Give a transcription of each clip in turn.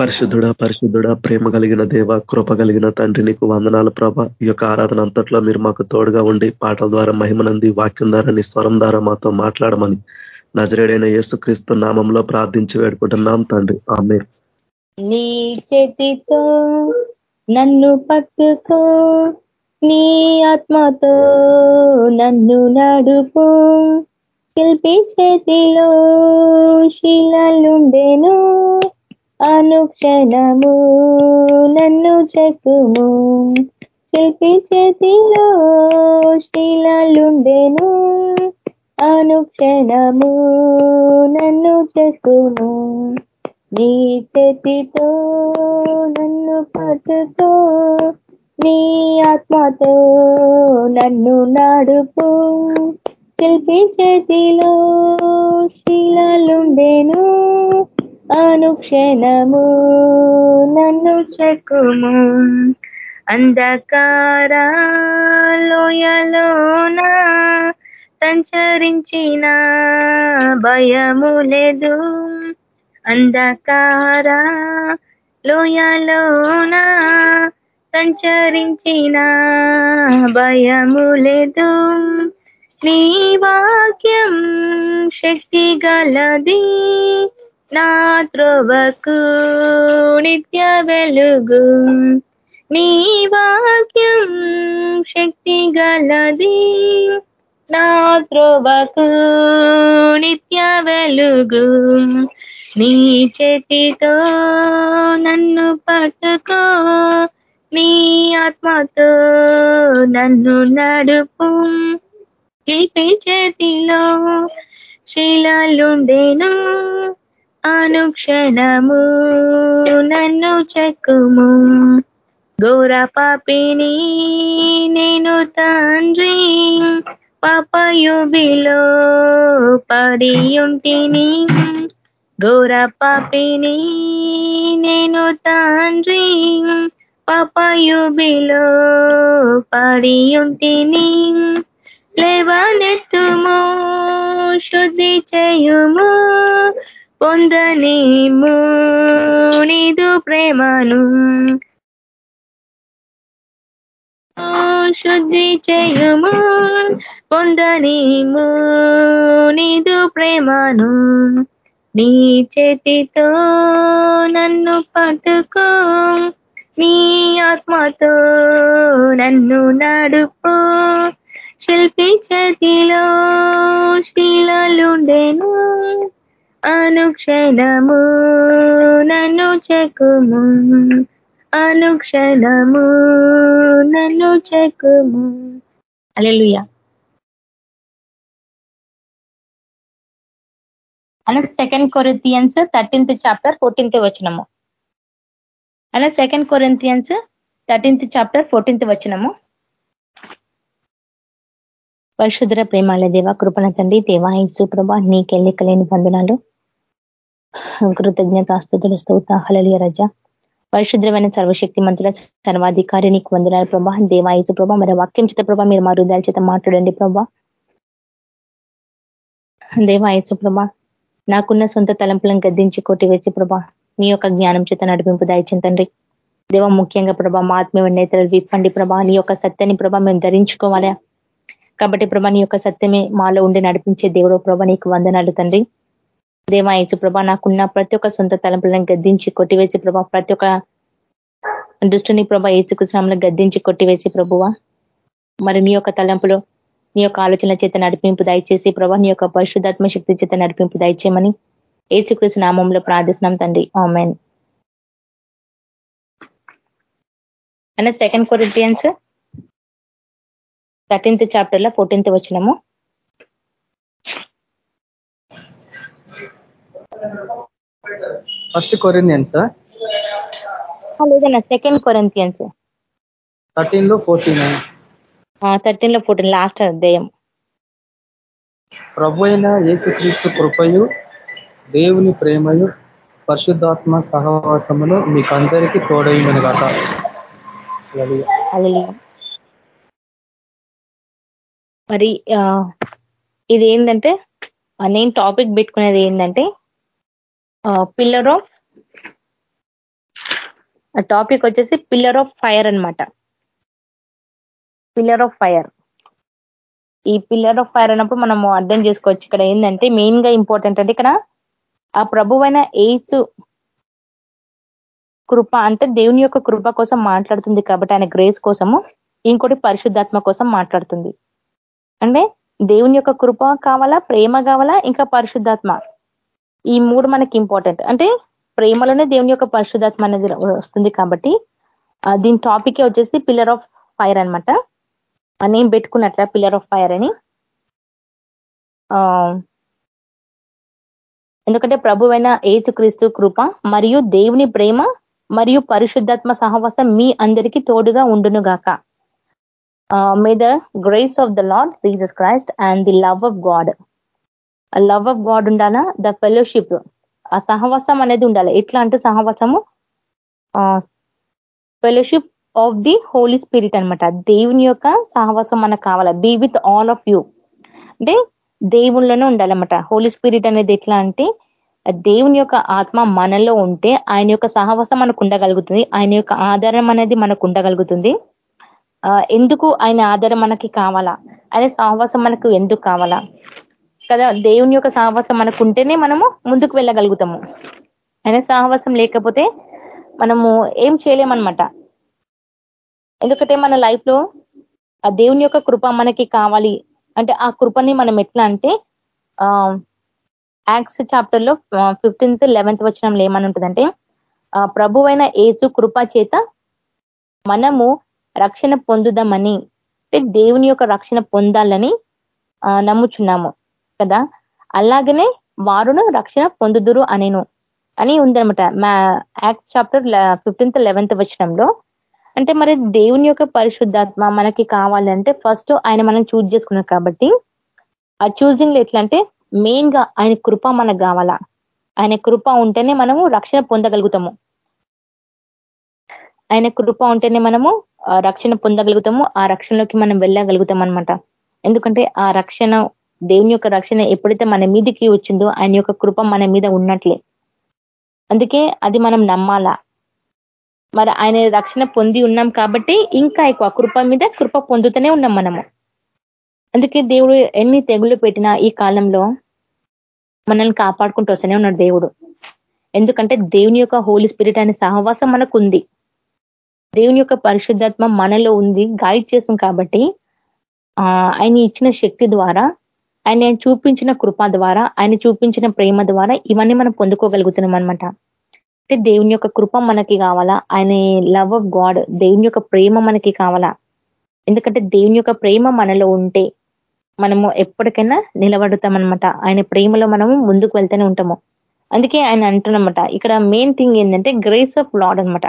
పరిశుద్ధుడ పరిశుద్ధుడ ప్రేమ కలిగిన దేవ కృప కలిగిన తండ్రి నీకు వందనాలు ప్రభ. ఈ యొక్క ఆరాధన అంతట్లో మీరు మాకు తోడుగా ఉండి పాటల ద్వారా మహిమనంది వాక్యం ద్వారా నీ స్వరం ద్వారా మాతో మాట్లాడమని నజరేడైన యేసుక్రీస్తు నామంలో ప్రార్థించి వేడుకుంటున్నాం తండ్రి. ఆమె నీ చేతితో నన్ను పట్టుకో నీ ఆత్మతో నన్ను నడుపు. శిల్పి చేతిలో శిలలుండెను అనుక్షణము నన్ను చెక్కుము శిల్పి చేతిలో శీలాలుండెను. అనుక్షణము నన్ను చెక్కుము నీ చేతితో నన్ను పట్టుతో నీ ఆత్మతో నన్ను నడుపు. శిల్పి చేతిలో శీలాలుండెను. అనుక్షణము నన్ను చెక్కుము. అంధకారాలోయలోన సంచరించిన భయము లేదు. అంధకార లోయలోన సంచరించిన భయము లేదు. నీ వాక్యం శక్తి గలది. నా త్రోవకు నిత్య వెలుగు. నీ వాక్యం శక్తి గలది. నా త్రోవకు నిత్య వెలుగు. నీ చేతితో నన్ను పట్టుకో. నీ ఆత్మతో నన్ను నడుపు. ఈ చేతిలో శిలలుండేను. అనుక్షణము నన్ను చెక్కుము. ఘోర పాపిని నేను తండ్రి పాపయుబిలో పడి ఉంటిని. ఘోర పాపిని నేను తండ్రి పాపయుబిలో పడి ఉంటిని. లేవనెత్తుము శుద్ధి చేయుము పొందనేము నీదు ప్రేమను. శుద్ధి చేయుము పొందనీము నీదు ప్రేమను. నీ చేతితో నన్ను పట్టుకో. నీ ఆత్మతో నన్ను నడుపు. శిల్పి చేతిలో శిలలుండెను. అనుక్షణము నన్ను చెక్కుము. అనుక్షణము నన్ను చెక్కుము. అలెలుయ అలా second Corinthians thirteenth chapter fourteenth వచ్చినము అలా second Corinthians thirteenth chapter fourteenth వచ్చినము పరిశుద్ర ప్రేమాల దేవ కృపణ తండ్రి దేవా ఇసు లేని వందనాలు. కృతజ్ఞత ఆస్తుతులు స్తోత హలలియ రజ. పరిశుద్రమైన సర్వశక్తి మంత్రుల సర్వాధికారి నీకు వందనాలు ప్రభా. దేవాయతు ప్రభా మరి వాక్యం చేత ప్రభా మీరు మా హృదయాల చేత మాట్లాడండి ప్రభా. దేవాయసు ప్రభా నాకున్న సొంత తలంపులను గద్దించి కొట్టివేసి ప్రభా నీ యొక్క జ్ఞానం చేత నడిపింపు దాయిచిందండి దేవ ముఖ్యంగా ప్రభా మా ఆత్మీయ నేతలు విప్పండి ప్రభా. నీ యొక్క సత్యాన్ని ప్రభా మేము ధరించుకోవాలా. కాబట్టి ప్రభా నీ యొక్క సత్యమే మాలో ఉండి నడిపించే దేవుడు ప్రభా నీకు వందనాలు తండ్రి. దేవాయచు ప్రభా నాకున్న ప్రతి ఒక్క సొంత తలంపులను గద్దించి కొట్టివేసి ప్రభా ప్రతి ఒక్క దుష్టుని ప్రభా ఏచుకుశ్రామంలో గద్దించి కొట్టివేసి ప్రభువా. మరి నీ యొక్క తలంపులో నీ యొక్క ఆలోచన చేత నడిపింపు దయచేసి ప్రభా నీ యొక్క పరిశుద్ధాత్మ శక్తి చేత నడిపింపు దయచేయమని ఏచుకృష్ణ నామంలో ప్రార్థిస్తున్నాం తండ్రి. ఆమెన్. అన్న సెకండ్ కొరిటియన్స్ థర్టీన్త్ చాప్టర్లో ఫోర్టీన్త్ వచ్చినము ఫస్ట్ కొరిందియన్స్ లేదన్నా సెకండ్ కొరింతియన్స్ థర్టీన్లో ఫోర్టీన్ థర్టీన్లో ఫోర్టీన్ లాస్ట్ అధ్యాయం. ప్రభు అయిన యేసుక్రీస్తు కృపయు దేవుని ప్రేమయు పరిశుద్ధాత్మ సహవాసములు మీకు అందరికీ తోడైందని కాక మరి ఇది ఏంటంటే నేను టాపిక్ పెట్టుకునేది ఏంటంటే పిల్లర్ ఆఫ్ టాపిక్ వచ్చేసి పిల్లర్ ఆఫ్ ఫైర్ అనమాట పిల్లర్ ఆఫ్ ఫైర్ ఈ పిల్లర్ ఆఫ్ ఫైర్ అన్నప్పుడు మనము అర్థం చేసుకోవచ్చు ఇక్కడ ఏంటంటే మెయిన్గా ఇంపార్టెంట్ అంటే ఇక్కడ ఆ ప్రభువైన ఎయిత్ కృప అంటే దేవుని యొక్క కృప కోసం మాట్లాడుతుంది కాబట్టి ఆయన గ్రేస్ కోసము ఇంకోటి పరిశుద్ధాత్మ కోసం మాట్లాడుతుంది. అంటే దేవుని యొక్క కృప కావాలా ప్రేమ కావాలా ఇంకా పరిశుద్ధాత్మ? ఈ మూడు మనకి ఇంపార్టెంట్ అంటే ప్రేమలోనే దేవుని యొక్క పరిశుధాత్మ అనేది వస్తుంది కాబట్టి దీని టాపిక్ వచ్చేసి పిల్లర్ ఆఫ్ ఫైర్ అనమాట నేను పెట్టుకున్నట్ల పిల్లర్ ఆఫ్ ఫైర్ అని. ఎందుకంటే ప్రభువైన ఏచు క్రీస్తు కృప మరియు దేవుని ప్రేమ మరియు పరిశుద్ధాత్మ సహవాసం మీ అందరికీ తోడుగా ఉండును గాక. May the grace of the Lord Jesus Christ and the love of God love of God ఉండాలా? ద ఫెలోషిప్ ఆ సహవాసం అనేది ఉండాలి? ఎట్లా అంటే సహవాసము fellowship of the holy spirit అనమాట దేవుని యొక్క సహవాసం మనకు కావాలా? Be with all of you అంటే దేవుళ్ళలోనే ఉండాలన్నమాట. హోలీ స్పిరిట్ అనేది ఎట్లా అంటే దేవుని యొక్క ఆత్మ మనలో ఉంటే ఆయన యొక్క సహవాసం మనకు ఉండగలుగుతుంది. ఆయన యొక్క ఆధారం అనేది మనకు ఉండగలుగుతుంది. ఎందుకు ఆయన ఆధారం మనకి కావాలా? ఆయన సహవాసం మనకు ఎందుకు కావాలా? కదా? దేవుని యొక్క సహవాసం మనకు ఉంటేనే మనము ముందుకు వెళ్ళగలుగుతాము. ఆయన సహవాసం లేకపోతే మనము ఏం చేయలేమన్నమాట. ఎందుకంటే మన లైఫ్లో ఆ దేవుని యొక్క కృప మనకి కావాలి. అంటే ఆ కృపని మనం ఎట్లా అంటే యాక్స్ చాప్టర్లో ఫిఫ్టీన్త్ లెవెన్త్ వచ్చినంలో ఏమని ఉంటుందంటే ప్రభువైన ఏసు కృప చేత మనము రక్షణ పొందుదామని దేవుని యొక్క రక్షణ పొందాలని నమ్ముచున్నాము. కదా? అలాగనే వారును రక్షణ పొందుదురు అనేను. అని ఉందనమాట మా యాక్ట్ చాప్టర్ ఫిఫ్టీన్త్ లెవెన్త్ వచ్చినంలో అంటే మరి దేవుని యొక్క పరిశుద్ధాత్మ మనకి కావాలంటే ఫస్ట్ ఆయన మనం చూజ్ చేసుకున్నాం కాబట్టి ఆ చూజింగ్ ఎట్లా అంటే మెయిన్గా ఆయన కృప మనకు కావాలా. ఆయన కృప ఉంటేనే మనము రక్షణ పొందగలుగుతాము. ఆయన కృప ఉంటేనే మనము రక్షణ పొందగలుగుతాము ఆ రక్షణలోకి మనం వెళ్ళగలుగుతాం అనమాట ఎందుకంటే ఆ రక్షణ దేవుని యొక్క రక్షణ ఎప్పుడైతే మన మీదకి వచ్చిందో ఆయన యొక్క కృప మన మీద ఉన్నట్లే. అందుకే అది మనం నమ్మాలా? మరి ఆయన రక్షణ పొంది ఉన్నాం కాబట్టి ఇంకా ఎక్కువ కృప మీద కృప పొందుతూనే ఉన్నాం మనము. అందుకే దేవుడు ఎన్ని తెగులు పెట్టినా ఈ కాలంలో మనల్ని కాపాడుకుంటూ వస్తూనే ఉన్నాడు దేవుడు. ఎందుకంటే దేవుని యొక్క హోలీ స్పిరిట్ అనే సహవాసం మనకు ఉంది దేవుని యొక్క పరిశుద్ధాత్మ మనలో ఉంది గైడ్ చేస్తుంది కాబట్టి ఆయన ఇచ్చిన శక్తి ద్వారా ఆయన చూపించిన కృప ద్వారా ఆయన చూపించిన ప్రేమ ద్వారా ఇవన్నీ మనం పొందుకోగలుగుతున్నాం అనమాట అంటే దేవుని యొక్క కృప మనకి కావాలా? ఆయన లవ్ ఆఫ్ గాడ్ దేవుని యొక్క ప్రేమ మనకి కావాలా? ఎందుకంటే దేవుని యొక్క ప్రేమ మనలో ఉంటే మనము ఎప్పటికైనా నిలబడతామన్నమాట ఆయన ప్రేమలో మనము ముందుకు వెళ్తూనే ఉంటాము. అందుకే ఆయన అంటున్నమాట. ఇక్కడ మెయిన్ థింగ్ ఏంటంటే గ్రేస్ ఆఫ్ లాడ్ అనమాట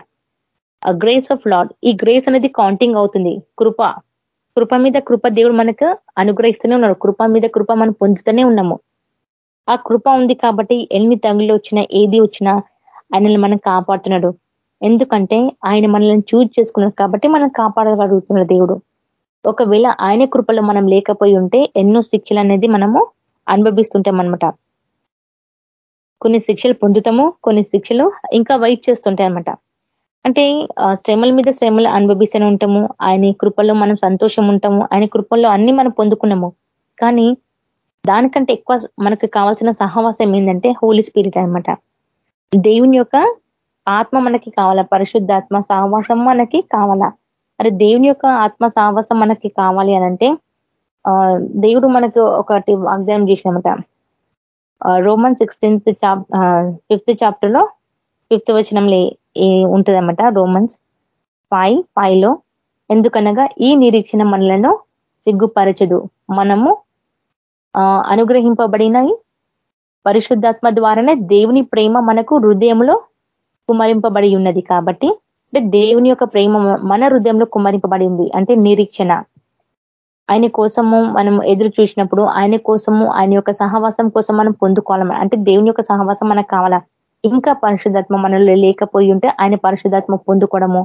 గ్రేస్ ఆఫ్ లాడ్ ఈ గ్రేస్ అనేది కౌంటింగ్ అవుతుంది. కృప కృప మీద కృప దేవుడు మనకు అనుగ్రహిస్తూనే ఉన్నాడు. కృప మీద కృప మనం పొందుతూనే ఉన్నాము. ఆ కృప ఉంది కాబట్టి ఎన్ని తంగులు వచ్చినా ఏది వచ్చినా ఆయనని మనం కాపాడుతున్నాడు. ఎందుకంటే ఆయన మనల్ని చూజ్ చేసుకున్నాడు కాబట్టి మనం కాపాడగలుగుతున్నాడు దేవుడు. ఒకవేళ ఆయన కృపలో మనం లేకపోయి ఉంటే ఎన్నో శిక్షలు అనేది మనము అనుభవిస్తుంటాం అనమాట కొన్ని శిక్షలు పొందుతాము కొన్ని శిక్షలు ఇంకా వెయిట్ చేస్తుంటాయి అనమాట అంటే శ్రమల మీద శ్రమలు అనుభవిస్తూనే ఉంటాము. ఆయన కృపల్లో మనం సంతోషం ఉంటాము ఆయన కృపల్లో అన్ని మనం పొందుకున్నాము. కానీ దానికంటే ఎక్కువ మనకు కావాల్సిన సహవాసం ఏంటంటే హోలీ స్పిరిట్ అనమాట దేవుని యొక్క ఆత్మ మనకి కావాలా? పరిశుద్ధాత్మ సహవాసం మనకి కావాలా? మరి దేవుని యొక్క ఆత్మ సహవాసం మనకి కావాలి అనంటే దేవుడు మనకు ఒకటి వాగ్దానం చేసినమాట. రోమన్ సిక్స్టీన్త్ చాప్ ఫిఫ్త్ చాప్టర్లో ఫిఫ్త్ వచనంలో ఉంటుందన్నమాట? రోమన్స్ ఫైవ్ ఫైవ్లో ఎందుకనగా ఈ నిరీక్షణ మనలను సిగ్గుపరచదు. మనము అనుగ్రహింపబడినవి పరిశుద్ధాత్మ ద్వారానే దేవుని ప్రేమ మనకు హృదయంలో కుమరింపబడి ఉన్నది కాబట్టి అంటే దేవుని యొక్క ప్రేమ మన హృదయంలో కుమరింపబడింది అంటే నిరీక్షణ. ఆయన కోసము మనం ఎదురు చూసినప్పుడు ఆయన కోసము ఆయన యొక్క సహవాసం కోసం మనం పొందుకోవాలి అంటే దేవుని యొక్క సహవాసం మనకు కావాలా? ఇంకా పరిశుధాత్మ మనలో లేకపోయి ఉంటే ఆయన పరిశుధాత్మ పొందుకోవడము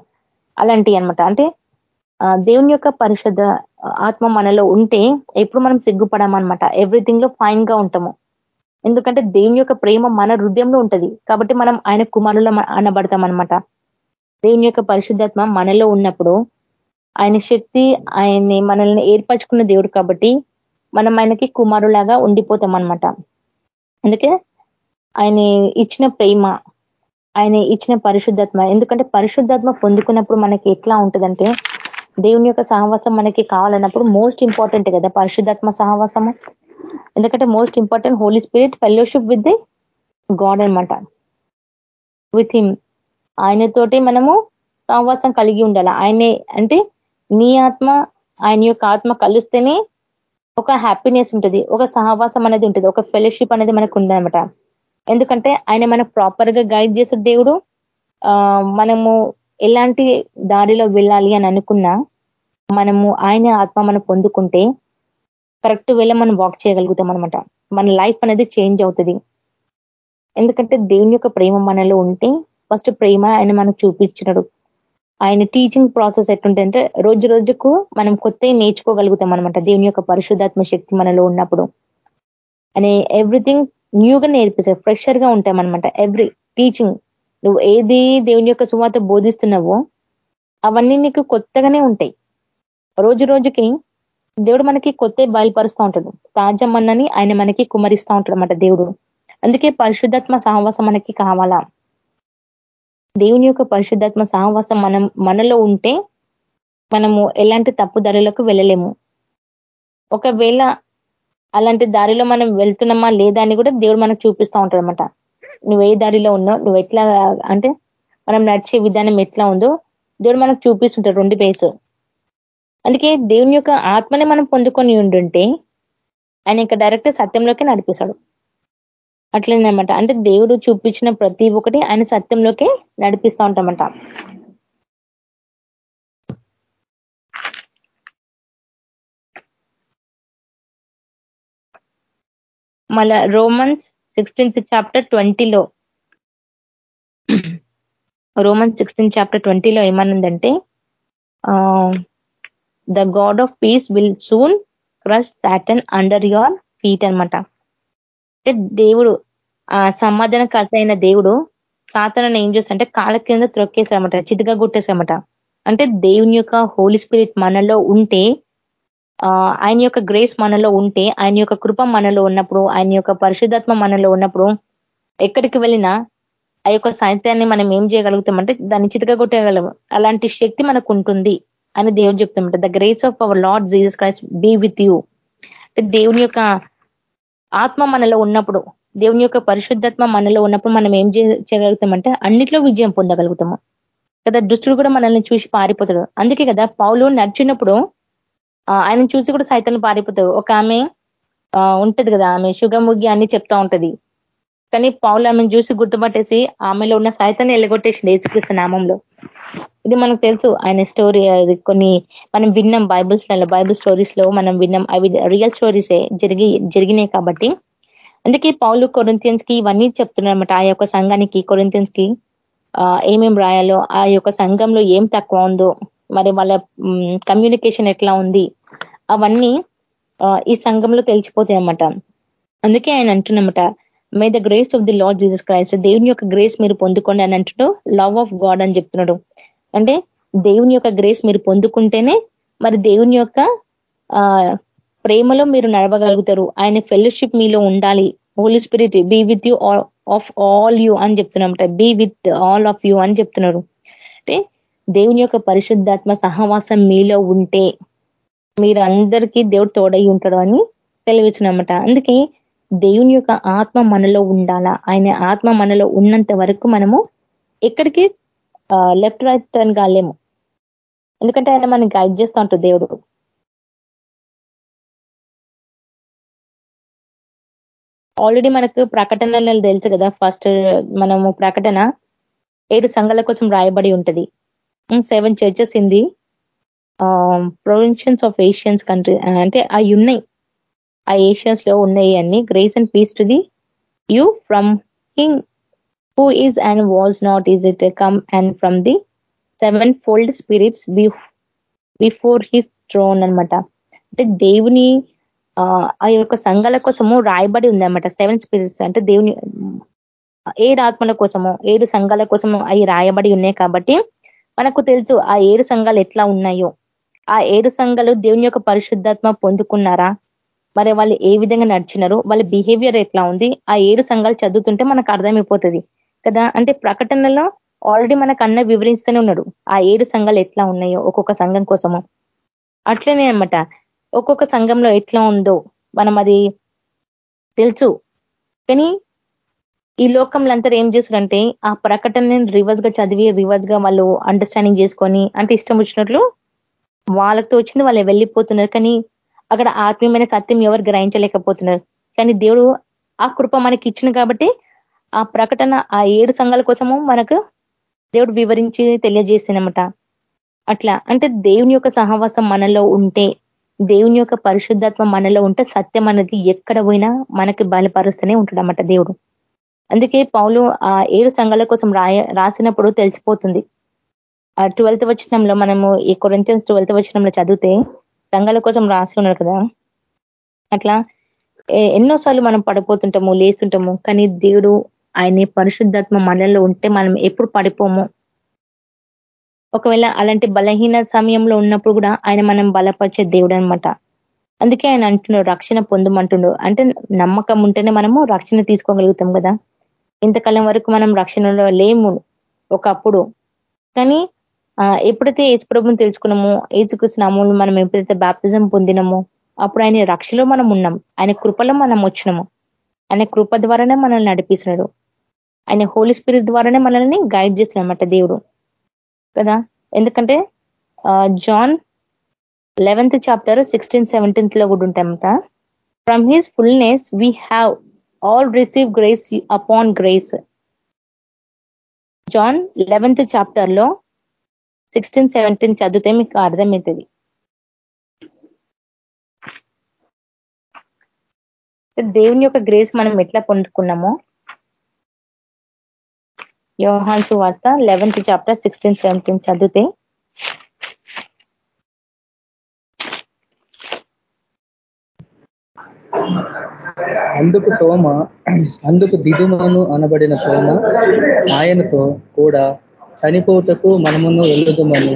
అలాంటివి అనమాట అంటే దేవుని యొక్క పరిశుద్ధ ఆత్మ మనలో ఉంటే ఎప్పుడు మనం సిగ్గుపడమనమాట ఎవ్రీథింగ్లో ఫైన్గా ఉంటాము. ఎందుకంటే దేవుని యొక్క ప్రేమ మన హృదయంలో ఉంటది. కాబట్టి మనం ఆయన కుమారుల అనబడతాం అనమాట దేవుని యొక్క పరిశుద్ధాత్మ మనలో ఉన్నప్పుడు ఆయన శక్తి ఆయన్ని మనల్ని ఏర్పరచుకున్న దేవుడు కాబట్టి మనం ఆయనకి కుమారులాగా ఉండిపోతాం అనమాట అందుకే ఆయన ఇచ్చిన ప్రేమ ఆయన ఇచ్చిన పరిశుద్ధాత్మ. ఎందుకంటే పరిశుద్ధాత్మ పొందుకున్నప్పుడు మనకి ఎట్లా ఉంటుందంటే దేవుని యొక్క సహవాసం మనకి కావాలన్నప్పుడు మోస్ట్ ఇంపార్టెంట్ కదా పరిశుద్ధాత్మ సహవాసము. ఎందుకంటే most important holy spirit fellowship with the God అనమాట విత్ హిమ్ ఆయనతోటి మనము సహవాసం కలిగి ఉండాలి. ఆయనే అంటే నీ ఆత్మ ఆయన యొక్క ఆత్మ కలిస్తేనే ఒక హ్యాపీనెస్ ఉంటుంది ఒక సహవాసం అనేది ఉంటుంది ఒక ఫెలోషిప్ అనేది మనకు ఉందనమాట ఎందుకంటే ఆయన మనకు ప్రాపర్గా గైడ్ చేసే దేవుడు. మనము ఎలాంటి దారిలో వెళ్ళాలి అని అనుకున్నా మనము ఆయన ఆత్మ మనం పొందుకుంటే కరెక్ట్ వేళ మనం వాక్ చేయగలుగుతాం అనమాట మన లైఫ్ అనేది చేంజ్ అవుతుంది. ఎందుకంటే దేవుని యొక్క ప్రేమ మనలో ఉంటే ఫస్ట్ ప్రేమ ఆయన మనకు చూపించినాడు. ఆయన టీచింగ్ ప్రాసెస్ ఎట్లుంటే రోజు రోజుకు మనం కొత్త నేర్చుకోగలుగుతాం అనమాట దేవుని యొక్క పరిశుద్ధాత్మ శక్తి మనలో ఉన్నప్పుడు. అనే ఎవ్రీథింగ్ న్యూగా నేర్పిస్తాయి ఫ్రెషర్గా ఉంటామన్నమాట. ఎవ్రీ టీచింగ్ నువ్వు ఏది దేవుని యొక్క సువాత బోధిస్తున్నావో అవన్నీ నీకు కొత్తగానే ఉంటాయి. రోజు రోజుకి దేవుడు మనకి కొత్త బయలుపరుస్తూ ఉంటాడు. తాజమన్నని ఆయన మనకి కుమరిస్తూ ఉంటాడు అన్నమాట దేవుడు. అందుకే పరిశుద్ధాత్మ సహవాసం మనకి కావాలా? దేవుని యొక్క పరిశుద్ధాత్మ సహవాసం మనం మనలో ఉంటే మనము ఎలాంటి తప్పు ధరలకు వెళ్ళలేము. ఒకవేళ అలాంటి దారిలో మనం వెళ్తున్నామా లేదా అని కూడా దేవుడు మనకు చూపిస్తూ ఉంటాడు అనమాట నువ్వు ఏ దారిలో ఉన్నావు నువ్వు ఎట్లా అంటే మనం నడిచే విధానం ఎట్లా ఉందో దేవుడు మనకు చూపిస్తుంటాడు రెండు పేసు అందుకే దేవుని యొక్క ఆత్మని మనం పొందుకొని ఉండుంటే ఆయన ఇంకా డైరెక్ట్ సత్యంలోకి నడిపిస్తాడు. అట్లనేనమాట అంటే దేవుడు చూపించిన ప్రతి ఒక్కటి ఆయన సత్యంలోకి నడిపిస్తూ ఉంటామంట మళ్ళా రోమన్స్ సిక్స్టీన్త్ చాప్టర్ ట్వంటీలో రోమన్స్ సిక్స్టీన్త్ చాప్టర్ ట్వంటీలో ఏమనుందంటే the God of peace will soon crush Satan under your feet అనమాట అంటే దేవుడు ఆ సమాధానకర్త అయిన దేవుడు సాతనని ఏం చేస్తారంటే కాళ్ళ కింద త్రొక్కేశారన్నమాట చితిగా గుట్టేశారన్నమాట అంటే దేవుని యొక్క హోలీ స్పిరిట్ మనలో ఉంటే ఆయన యొక్క గ్రేస్ మనలో ఉంటే ఆయన యొక్క కృప మనలో ఉన్నప్పుడు ఆయన యొక్క పరిశుద్ధాత్మ మనలో ఉన్నప్పుడు ఎక్కడికి వెళ్ళినా ఆ యొక్క సాహిత్యాన్ని మనం ఏం చేయగలుగుతామంటే దాన్ని చితకగొట్టగలము అలాంటి శక్తి మనకు ఉంటుంది అని దేవుడు చెప్తామంట the grace of our Lord Jesus Christ be with you అంటే దేవుని యొక్క ఆత్మ మనలో ఉన్నప్పుడు దేవుని యొక్క పరిశుద్ధాత్మ మనలో ఉన్నప్పుడు మనం ఏం చేయగలుగుతామంటే అన్నిట్లో విజయం పొందగలుగుతాము. కదా దుష్టుడు కూడా మనల్ని చూసి పారిపోతాడు. అందుకే కదా పౌలు నడిచినప్పుడు ఆయన చూసి కూడా సైతాన్ని పారిపోతావు. ఒక ఆమె ఉంటది కదా ఆమె శుగముగి అని చెప్తా ఉంటది. కానీ పావులు ఆమెను చూసి గుర్తుపట్టేసి ఆమెలో ఉన్న సాయితాన్ని ఎల్లగొట్టేసింది ఏసుకృష్ణ నామంలో. ఇది మనకు తెలుసు ఆయన స్టోరీ అది కొన్ని మనం విన్నాం బైబుల్స్ బైబుల్ స్టోరీస్లో మనం విన్నాం అవి రియల్ స్టోరీసే జరిగి జరిగినాయి కాబట్టి. అందుకే పౌలు కొరింతియన్స్కి ఇవన్నీ చెప్తున్నారన్నమాట ఆ యొక్క సంఘానికి కొరింతియన్స్కి ఏమేం రాయాలో ఆ యొక్క సంఘంలో ఏం తక్కువ ఉందో మరి వాళ్ళ కమ్యూనికేషన్ ఎట్లా ఉంది అవన్నీ ఈ సంఘంలో తెలిసిపోతాయి అనమాట అందుకే ఆయన అంటున్నమాట may the grace of the Lord Jesus Christ దేవుని యొక్క గ్రేస్ మీరు పొందుకోండి అని అంటున్నాడు. లవ్ ఆఫ్ గాడ్ అని చెప్తున్నాడు. అంటే దేవుని యొక్క గ్రేస్ మీరు పొందుకుంటేనే మరి దేవుని యొక్క ప్రేమలో మీరు నడవగలుగుతారు. ఆయన ఫెలోషిప్ మీలో ఉండాలి. Holy spirit be with you of all you అని చెప్తున్నామట be with all of you అని చెప్తున్నారు. అంటే దేవుని యొక్క పరిశుద్ధాత్మ సహవాసం మీలో ఉంటే మీరందరికీ దేవుడు తోడై ఉంటాడు అని సెలవిచ్చినమాట. అందుకే దేవుని యొక్క ఆత్మ మనలో ఉండాలా? ఆయన ఆత్మ మనలో ఉన్నంత వరకు మనము ఎక్కడికి లెఫ్ట్ రైట్ టర్న్ కాలేము. ఎందుకంటే ఆయన మనం గైడ్ చేస్తూ ఉంటాడు దేవుడు. ఆల్రెడీ మనకు ప్రకటనలు తెలుసు కదా? ఫస్ట్ మనము ప్రకటన ఏడు సంఘాల కోసం రాయబడి ఉంటది. సెవెన్ చర్చెస్ ఇంది ప్రొవిన్షన్స్ ఆఫ్ ఏషియన్స్ కంట్రీ అంటే అవి ఉన్నాయి. ఆ ఏషియన్స్లో ఉన్నాయి అన్ని. Grace and peace to the you from him who is and was not is it come and from the sevenfold spirits before his throne అనమాట అంటే దేవుని ఆ యొక్క సంఘాల కోసము రాయబడి ఉందన్నమాట. సెవెన్ స్పిరిట్స్ అంటే దేవుని ఏడు ఆత్మల కోసము ఏడు సంఘాల కోసము అవి రాయబడి ఉన్నాయి కాబట్టి మనకు తెలుసు ఆ ఏడు సంఘాలు ఎట్లా ఉన్నాయో. ఆ ఏడు సంఘాలు దేవుని యొక్క పరిశుద్ధాత్మ పొందుకున్నారా? మరి వాళ్ళు ఏ విధంగా నడిచినారు? వాళ్ళ బిహేవియర్ ఎట్లా ఉంది? ఆ ఏడు సంఘాలు చదువుతుంటే మనకు అర్థమైపోతుంది కదా? అంటే ప్రకటనలో ఆల్రెడీ మనకు అన్న వివరిస్తూనే ఉన్నాడు. ఆ ఏడు సంఘాలు ఎట్లా ఉన్నాయో ఒక్కొక్క సంఘం కోసము. అట్లనే అనమాట ఒక్కొక్క సంఘంలో ఎట్లా ఉందో మనం అది తెలుసు. కానీ ఈ లోకంలో అంతా ఏం చేస్తారంటే ఆ ప్రకటనని రివర్స్గా చదివి రివర్స్గా వాళ్ళు అండర్స్టాండింగ్ చేసుకొని అంటే ఇష్టం వచ్చినట్లు వాళ్ళతో వచ్చింది వాళ్ళు వెళ్ళిపోతున్నారు. కానీ అక్కడ ఆత్మీయమైన సత్యం ఎవరు గ్రహించలేకపోతున్నారు. కానీ దేవుడు ఆ కృప మనకి ఇచ్చిన కాబట్టి ఆ ప్రకటన ఆ ఏడు సంఘాల కోసము మనకు దేవుడు వివరించి తెలియజేసినమాట అట్లా అంటే దేవుని యొక్క సహవాసం మనలో ఉంటే దేవుని యొక్క పరిశుద్ధత్వం మనలో ఉంటే సత్యం అనేది ఎక్కడ పోయినా మనకి బలపరుస్తూనే ఉంటాడన్నమాట దేవుడు. అందుకే పౌలు ఆ ఏడు సంఘాల కోసం రాయ రాసినప్పుడు తెలిసిపోతుంది. ట్వెల్త్ వచనంలో మనము ఈ కొరింతియన్స్ ట్వెల్త్ వచనంలో చదివితే సంఘాల కోసం రాసి ఉన్నారు కదా? అట్లా ఎన్నోసార్లు మనం పడిపోతుంటాము లేస్తుంటాము కానీ దేవుడు ఆయన పరిశుద్ధాత్మ మనలో ఉంటే మనం ఎప్పుడు పడిపోము. ఒకవేళ అలాంటి బలహీన సమయంలో ఉన్నప్పుడు కూడా ఆయన మనం బలపరిచే దేవుడు అనమాట అందుకే ఆయన అంటున్నాడు రక్షణ పొందమంటుండు. అంటే నమ్మకం ఉంటేనే మనము రక్షణ తీసుకోగలుగుతాం కదా? ఇంతకాలం వరకు మనం రక్షణలో లేము ఒకప్పుడు. కానీ ఎప్పుడైతే ప్రభుని తెలుసుకున్నామో ఏసుకృష్ణ అమూలు మనం ఎప్పుడైతే బాప్తిజం పొందినమో అప్పుడు ఆయన రక్షలో మనం ఉన్నాం. ఆయన కృపలో మనం వచ్చినాము. ఆయన కృప ద్వారానే మనల్ని నడిపిస్తున్నాడు. ఆయన హోలీ స్పిరిట్ ద్వారానే మనల్ని గైడ్ చేస్తున్నాడన్నమాట దేవుడు. కదా? ఎందుకంటే జాన్ లెవెన్త్ చాప్టర్ సిక్స్టీన్ సెవెంటీన్త్లో కూడా ఉంటామంట from his fullness we have all receive grace upon grace John eleventh చాప్టర్లో సిక్స్టీన్ సెవెంటీన్ చదివితే మీకు అర్థమవుతుంది. దేవుని యొక్క గ్రేస్ మనం ఎట్లా పొందుకున్నామో? యోహాన్స్ వార్త లెవెన్త్ చాప్టర్ సిక్స్టీన్ సెవెంటీన్ చదివితే. అందుకు తోమ అందుకు దిదుమను అనబడిన తోమ ఆయనతో కూడా చనిపోటకు మనమును వెళ్ళదుమని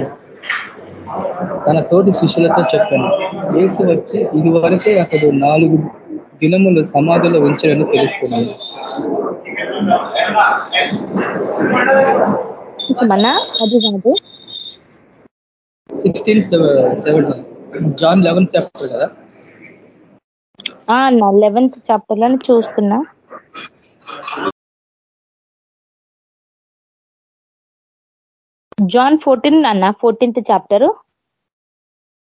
తన తోటి శిష్యులతో చెప్పాను. వేసి వచ్చి ఇది వరకే అతడు నాలుగు దినములు సమాధిలో ఉంచారని తెలుసుకున్నాను. మన అది కాదు sixteen seven John eleven chapter కదా? లెవెన్త్ చాప్టర్లో చూస్తున్నా. జాన్ ఫోర్టీన్ అన్న ఫోర్టీన్త్ చాప్టర్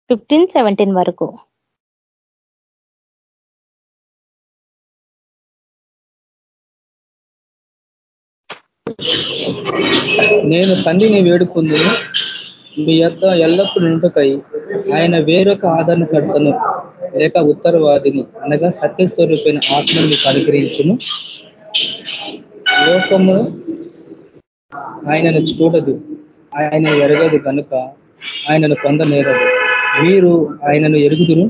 ఫిఫ్టీన్ సెవెంటీన్ వరకు. నేను తండ్రిని వేడుకుంది మీ యొక్క ఎల్లప్పుడూ నింపకై ఆయన వేరొక ఆదరణకర్తను లేక ఉత్తరవాదిని అనగా సత్యస్వరూపైన ఆత్మను మీకు అనుగ్రహించును లోకము ఆయనను చూడదు. ఆయన ఎరగదు కనుక ఆయనను పొందనేరదు మీరు ఆయనను ఎరుగుదురు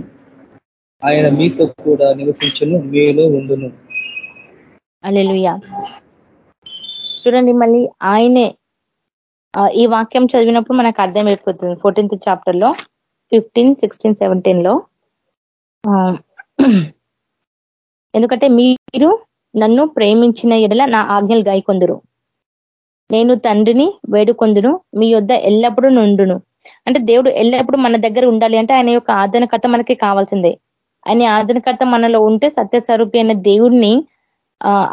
ఆయన మీతో కూడా నివసించను మీలో ఉండును. అలెలుయా చూడండి మళ్ళీ ఆయనే ఈ వాక్యం చదివినప్పుడు మనకు అర్థం అయిపోతుంది. ఫోర్టీన్త్ చాప్టర్లో ఫిఫ్టీన్ సిక్స్టీన్ సెవెంటీన్లో ఎందుకంటే మీరు నన్ను ప్రేమించిన ఎడల నా ఆజ్ఞలు గాయకొందరు. నేను తండ్రిని వేడుకొందును మీ యొద్ ఎల్లప్పుడూ నుండును. అంటే దేవుడు ఎల్లప్పుడూ మన దగ్గర ఉండాలి అంటే ఆయన యొక్క ఆదరణకర్త మనకి కావాల్సిందే. ఆయన ఆదరణకర్త మనలో ఉంటే సత్యస్వరూపి అయిన దేవుడిని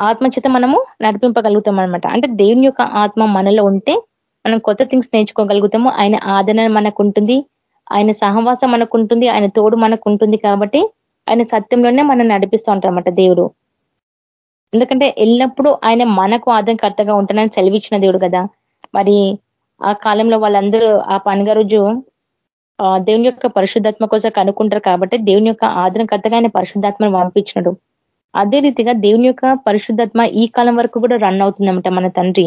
ఆత్మచేత మనము నడిపింపగలుగుతాం అనమాట అంటే దేవుని యొక్క ఆత్మ మనలో ఉంటే మనం కొత్త థింగ్స్ నేర్చుకోగలుగుతాము. ఆయన ఆదరణ మనకు ఉంటుంది ఆయన సహవాసం మనకు ఉంటుంది ఆయన తోడు మనకు ఉంటుంది కాబట్టి ఆయన సత్యంలోనే మనం నడిపిస్తూ ఉంటారన్నమాట దేవుడు. ఎందుకంటే ఎల్లప్పుడూ ఆయన మనకు ఆదరణకర్తగా ఉంటానని సెలవిచ్చిన దేవుడు కదా. మరి ఆ కాలంలో వాళ్ళందరూ ఆ పండుగ రోజు దేవుని యొక్క పరిశుద్ధాత్మ కోసం కనుక్కుంటారు కాబట్టి దేవుని యొక్క ఆదరణకర్తగా ఆయన పరిశుద్ధాత్మను పంపించినాడు. అదే రీతిగా దేవుని యొక్క పరిశుద్ధాత్మ ఈ కాలం వరకు కూడా రన్ అవుతుందన్నమాట మన తండ్రి.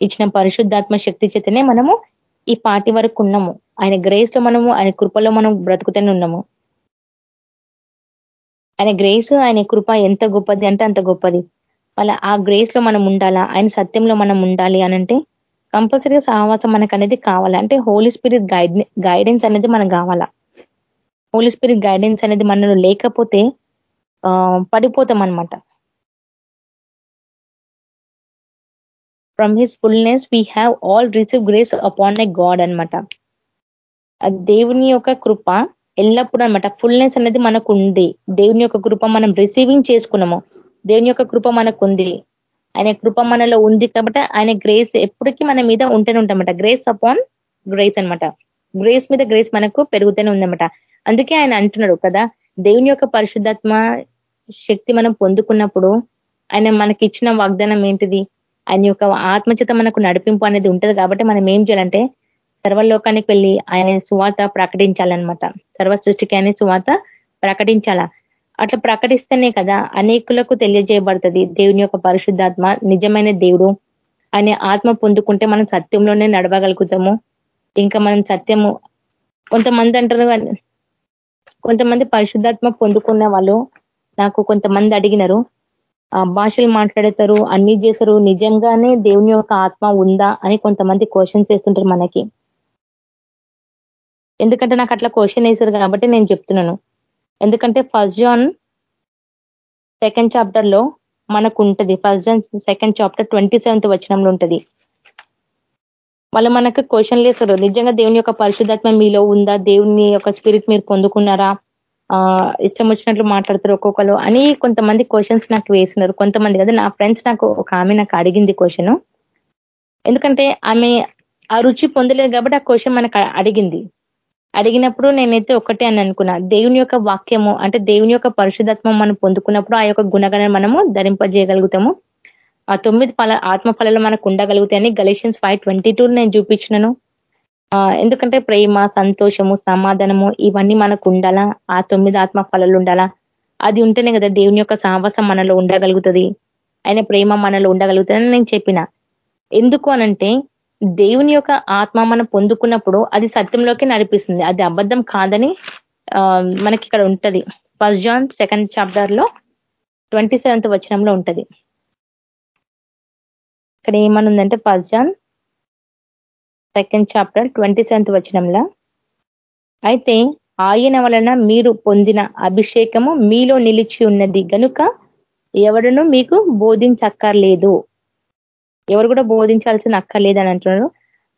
ఇచ్చిన పరిశుద్ధాత్మ శక్తి చేతనే మనము ఈ పాటి వరకు ఉన్నాము. ఆయన గ్రేస్లో మనము ఆయన కృపలో మనం బ్రతుకుతూనే ఉన్నాము. ఆయన గ్రేస్ ఆయన కృప ఎంత గొప్పది అంటే అంత గొప్పది. వాళ్ళ ఆ గ్రేస్లో మనం ఉండాలా? ఆయన సత్యంలో మనం ఉండాలి అనంటే కంపల్సరీగా సహవాసం మనకు అనేది కావాలి? అంటే హోలీ స్పిరిట్ గైడ్ గైడెన్స్ అనేది మనకు కావాలా? హోలీ స్పిరిట్ గైడెన్స్ అనేది మనలో లేకపోతే పడిపోతాం అనమాట from his fullness we have all receive grace upon a God అనమాట దేవుని యొక్క కృప ఎల్లప్పుడూ అనమాట ఫుల్నెస్ అనేది మనకు ఉంది దేవుని యొక్క కృప మనం రిసీవింగ్ చేసుకున్నాము. దేవుని యొక్క కృప మనకు ఉంది ఆయన కృప మనలో ఉంది కాబట్టి ఆయన గ్రేస్ ఎప్పటికీ మన మీద ఉంటేనే ఉంటామట గ్రేస్ అపాన్ గ్రేస్ అనమాట గ్రేస్ మీద గ్రేస్ మనకు పెరుగుతూనే ఉందన్నమాట. అందుకే ఆయన అంటున్నాడు కదా దేవుని యొక్క పరిశుద్ధాత్మ శక్తి మనం పొందుకున్నప్పుడు ఆయన మనకి ఇచ్చిన వాగ్దానం ఏంటిది? ఆయన యొక్క ఆత్మచేత మనకు నడిపింపు అనేది ఉంటది కాబట్టి మనం ఏం చేయాలంటే సర్వలోకానికి వెళ్ళి ఆయన సువార్త ప్రకటించాలన్నమాట. సర్వ సృష్టికి ఆయన సువార్త ప్రకటించాలా? అట్లా ప్రకటిస్తేనే కదా అనేకులకు తెలియజేయబడుతుంది దేవుని యొక్క పరిశుద్ధాత్మ నిజమైన దేవుడు. అనే ఆత్మ పొందుకుంటే మనం సత్యంలోనే నడవగలుగుతాము. ఇంకా మనం సత్యము కొంతమంది అంటారు కొంతమంది పరిశుద్ధాత్మ పొందుకున్న వాళ్ళు నాకు కొంతమంది అడిగినారు భాషలు మాట్లాడతారు అన్ని చేశారు నిజంగానే దేవుని యొక్క ఆత్మ ఉందా అని కొంతమంది క్వశ్చన్స్ వేస్తుంటారు మనకి. ఎందుకంటే నాకు అట్లా క్వశ్చన్ వేశారు కాబట్టి నేను చెప్తున్నాను. ఎందుకంటే ఫస్ట్ జాన్ సెకండ్ చాప్టర్లో మనకు ఉంటుంది first John second chapter twenty seventh వచనంలో ఉంటుంది. వాళ్ళు మనకు క్వశ్చన్ లేస్తారు నిజంగా దేవుని యొక్క పరిశుద్ధాత్మ మీలో ఉందా? దేవుని యొక్క స్పిరిట్ మీరు పొందుకున్నారా? ఆ ఇష్టం వచ్చినట్లు మాట్లాడతారు ఒక్కొక్కరు అని కొంతమంది క్వశ్చన్స్ నాకు వేసినారు. కొంతమంది కదా నా ఫ్రెండ్స్ నాకు ఒక ఆమె నాకు అడిగింది క్వశ్చన్ ఎందుకంటే ఆమె ఆ రుచి పొందలేదు కాబట్టి ఆ క్వశ్చన్ మనకు అడిగింది. అడిగినప్పుడు నేనైతే ఒకటే అని అనుకున్నా. దేవుని యొక్క వాక్యము అంటే దేవుని యొక్క పరిశుధత్వం మనం పొందుకున్నప్పుడు ఆ యొక్క గుణగణం మనము ధరింపజేయగలుగుతాము. ఆ తొమ్మిది ఫల ఆత్మ ఫలాలు మనకు ఉండగలుగుతాయని గలేషియన్స్ ఫైవ్ ట్వంటీ టూ నేను చూపించినాను. ఎందుకంటే ప్రేమ సంతోషము సమాధానము ఇవన్నీ మనకు ఉండాలా? ఆ తొమ్మిది ఆత్మ ఫలాలు ఉండాలా? అది ఉంటేనే కదా దేవుని యొక్క సాహసం మనలో ఉండగలుగుతుంది. ఆయన ప్రేమ మనలో ఉండగలుగుతుందని నేను చెప్పిన. ఎందుకు అనంటే దేవుని యొక్క ఆత్మ మనం పొందుకున్నప్పుడు అది సత్యంలోకి నడిపిస్తుంది. అది అబద్ధం కాదని మనకి ఇక్కడ ఉంటది. ఫస్ట్ జాన్ సెకండ్ చాప్టర్లో ట్వంటీ సెవెంత్ వచనంలో ఉంటది. ఇక్కడ ఏమనుందంటే first John second chapter twenty seventh వచనంలో అయితే ఆయన వలన మీరు పొందిన అభిషేకము మీలో నిలిచి ఉన్నది. గనుక ఎవడను మీకు బోధించక్కర్లేదు. ఎవరు కూడా బోధించాల్సిన అక్కర్లేదని అంటున్నారు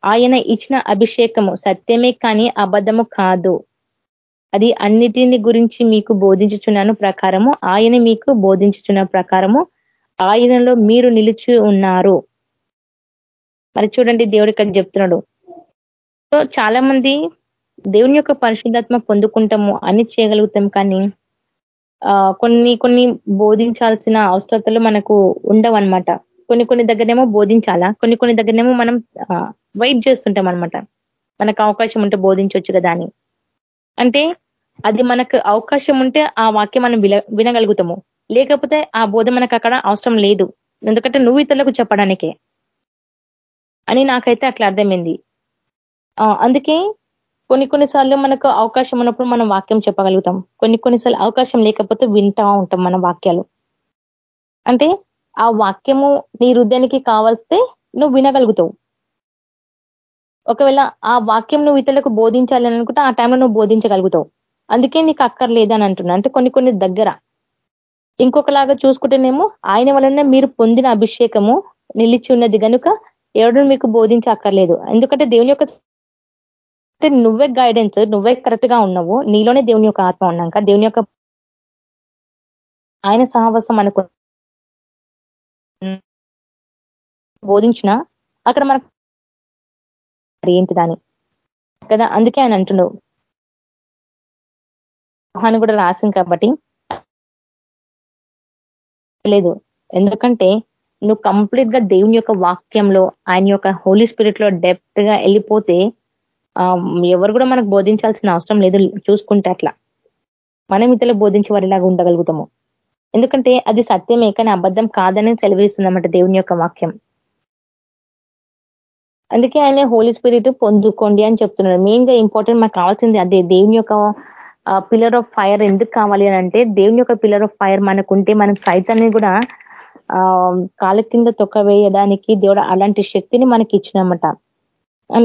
ఆయన ఇచ్చిన అభిషేకము సత్యమే కానీ అబద్ధము కాదు. అది అన్నిటిని గురించి మీకు బోధించుచున్నాను ప్రకారము ఆయన మీకు బోధించుచున్న ప్రకారము ఆయనలో మీరు నిలిచి ఉన్నారు. మరి చూడండి దేవుడు ఇక్కడ చెప్తున్నాడు. సో చాలా మంది దేవుని యొక్క పరిశుద్ధాత్మ పొందుకుంటాము అని చేయగలుగుతాం కానీ కొన్ని కొన్ని బోధించాల్సిన అవసరతలు మనకు ఉండవన్నమాట. కొన్ని కొన్ని దగ్గరనేమో బోధించాలా? కొన్ని కొన్ని దగ్గరనేమో మనం వెయిట్ చేస్తుంటాం అనమాట మనకు అవకాశం ఉంటే బోధించవచ్చు కదా అని. అంటే అది మనకు అవకాశం ఉంటే ఆ వాక్యం మనం వినగలుగుతాము. లేకపోతే ఆ బోధ మనకు అక్కడ అవసరం లేదు. ఎందుకంటే నువ్వు ఇతరులకు చెప్పడానికే. అని నాకైతే అట్లా అర్థమైంది. అందుకే కొన్ని కొన్నిసార్లు మనకు అవకాశం ఉన్నప్పుడు మనం వాక్యం చెప్పగలుగుతాం. కొన్ని కొన్నిసార్లు అవకాశం లేకపోతే వింటా ఉంటాం మన వాక్యాలు. అంటే ఆ వాక్యము నీ హృదయానికి కావాల్స్తే నువ్వు వినగలుగుతావు. ఒకవేళ ఆ వాక్యం నువ్వు ఇతరులకు బోధించాలని అనుకుంటే ఆ టైంలో నువ్వు బోధించగలుగుతావు. అందుకే నీకు అక్కర్లేదని అంటున్నా. అంటే కొన్ని కొన్ని దగ్గర. ఇంకొకలాగా చూసుకుంటేనేమో ఆయన వలన మీరు పొందిన అభిషేకము నిలిచి ఉన్నది కనుక ఎవడు మీకు బోధించక్కర్లేదు ఎందుకంటే దేవుని యొక్క నువ్వే గైడెన్స్ నువ్వే కరెక్ట్గా ఉన్నావు. నీలోనే దేవుని యొక్క ఆత్మ ఉన్నాక దేవుని యొక్క ఆయన సహవాసం అనుకు బోధించిన అక్కడ మనకు ఏంటి దాని? కదా అందుకే ఆయన అంటున్నావు అని కూడా రాసింది కాబట్టి. లేదు. ఎందుకంటే నువ్వు కంప్లీట్గా దేవుని యొక్క వాక్యంలో ఆయన యొక్క హోలీ స్పిరిట్లో డెప్త్గా వెళ్ళిపోతే ఎవరు కూడా మనకు బోధించాల్సిన అవసరం లేదు. చూసుకుంటే అట్లా. మనం ఇతరులు బోధించే వారిలాగా ఉండగలుగుతాము. ఎందుకంటే అది సత్యమే కానీ అబద్ధం కాదని సెలవిస్తుందన్నమాట దేవుని యొక్క వాక్యం. అందుకే ఆయన హోలీ స్పిరిట్ పొందుకోండి అని చెప్తున్నాడు. మెయిన్గా ఇంపార్టెంట్ మాకు కావాల్సింది అదే దేవుని యొక్క పిల్లర్ ఆఫ్ ఫైర్ ఎందుకు కావాలి అని అంటే దేవుని యొక్క పిల్లర్ ఆఫ్ ఫైర్ మనకుంటే మనం సైతాన్ని కూడా కాళ్ళ కింద తొక్క వేయడానికి దేవుడు అలాంటి శక్తిని మనకి ఇచ్చినమాట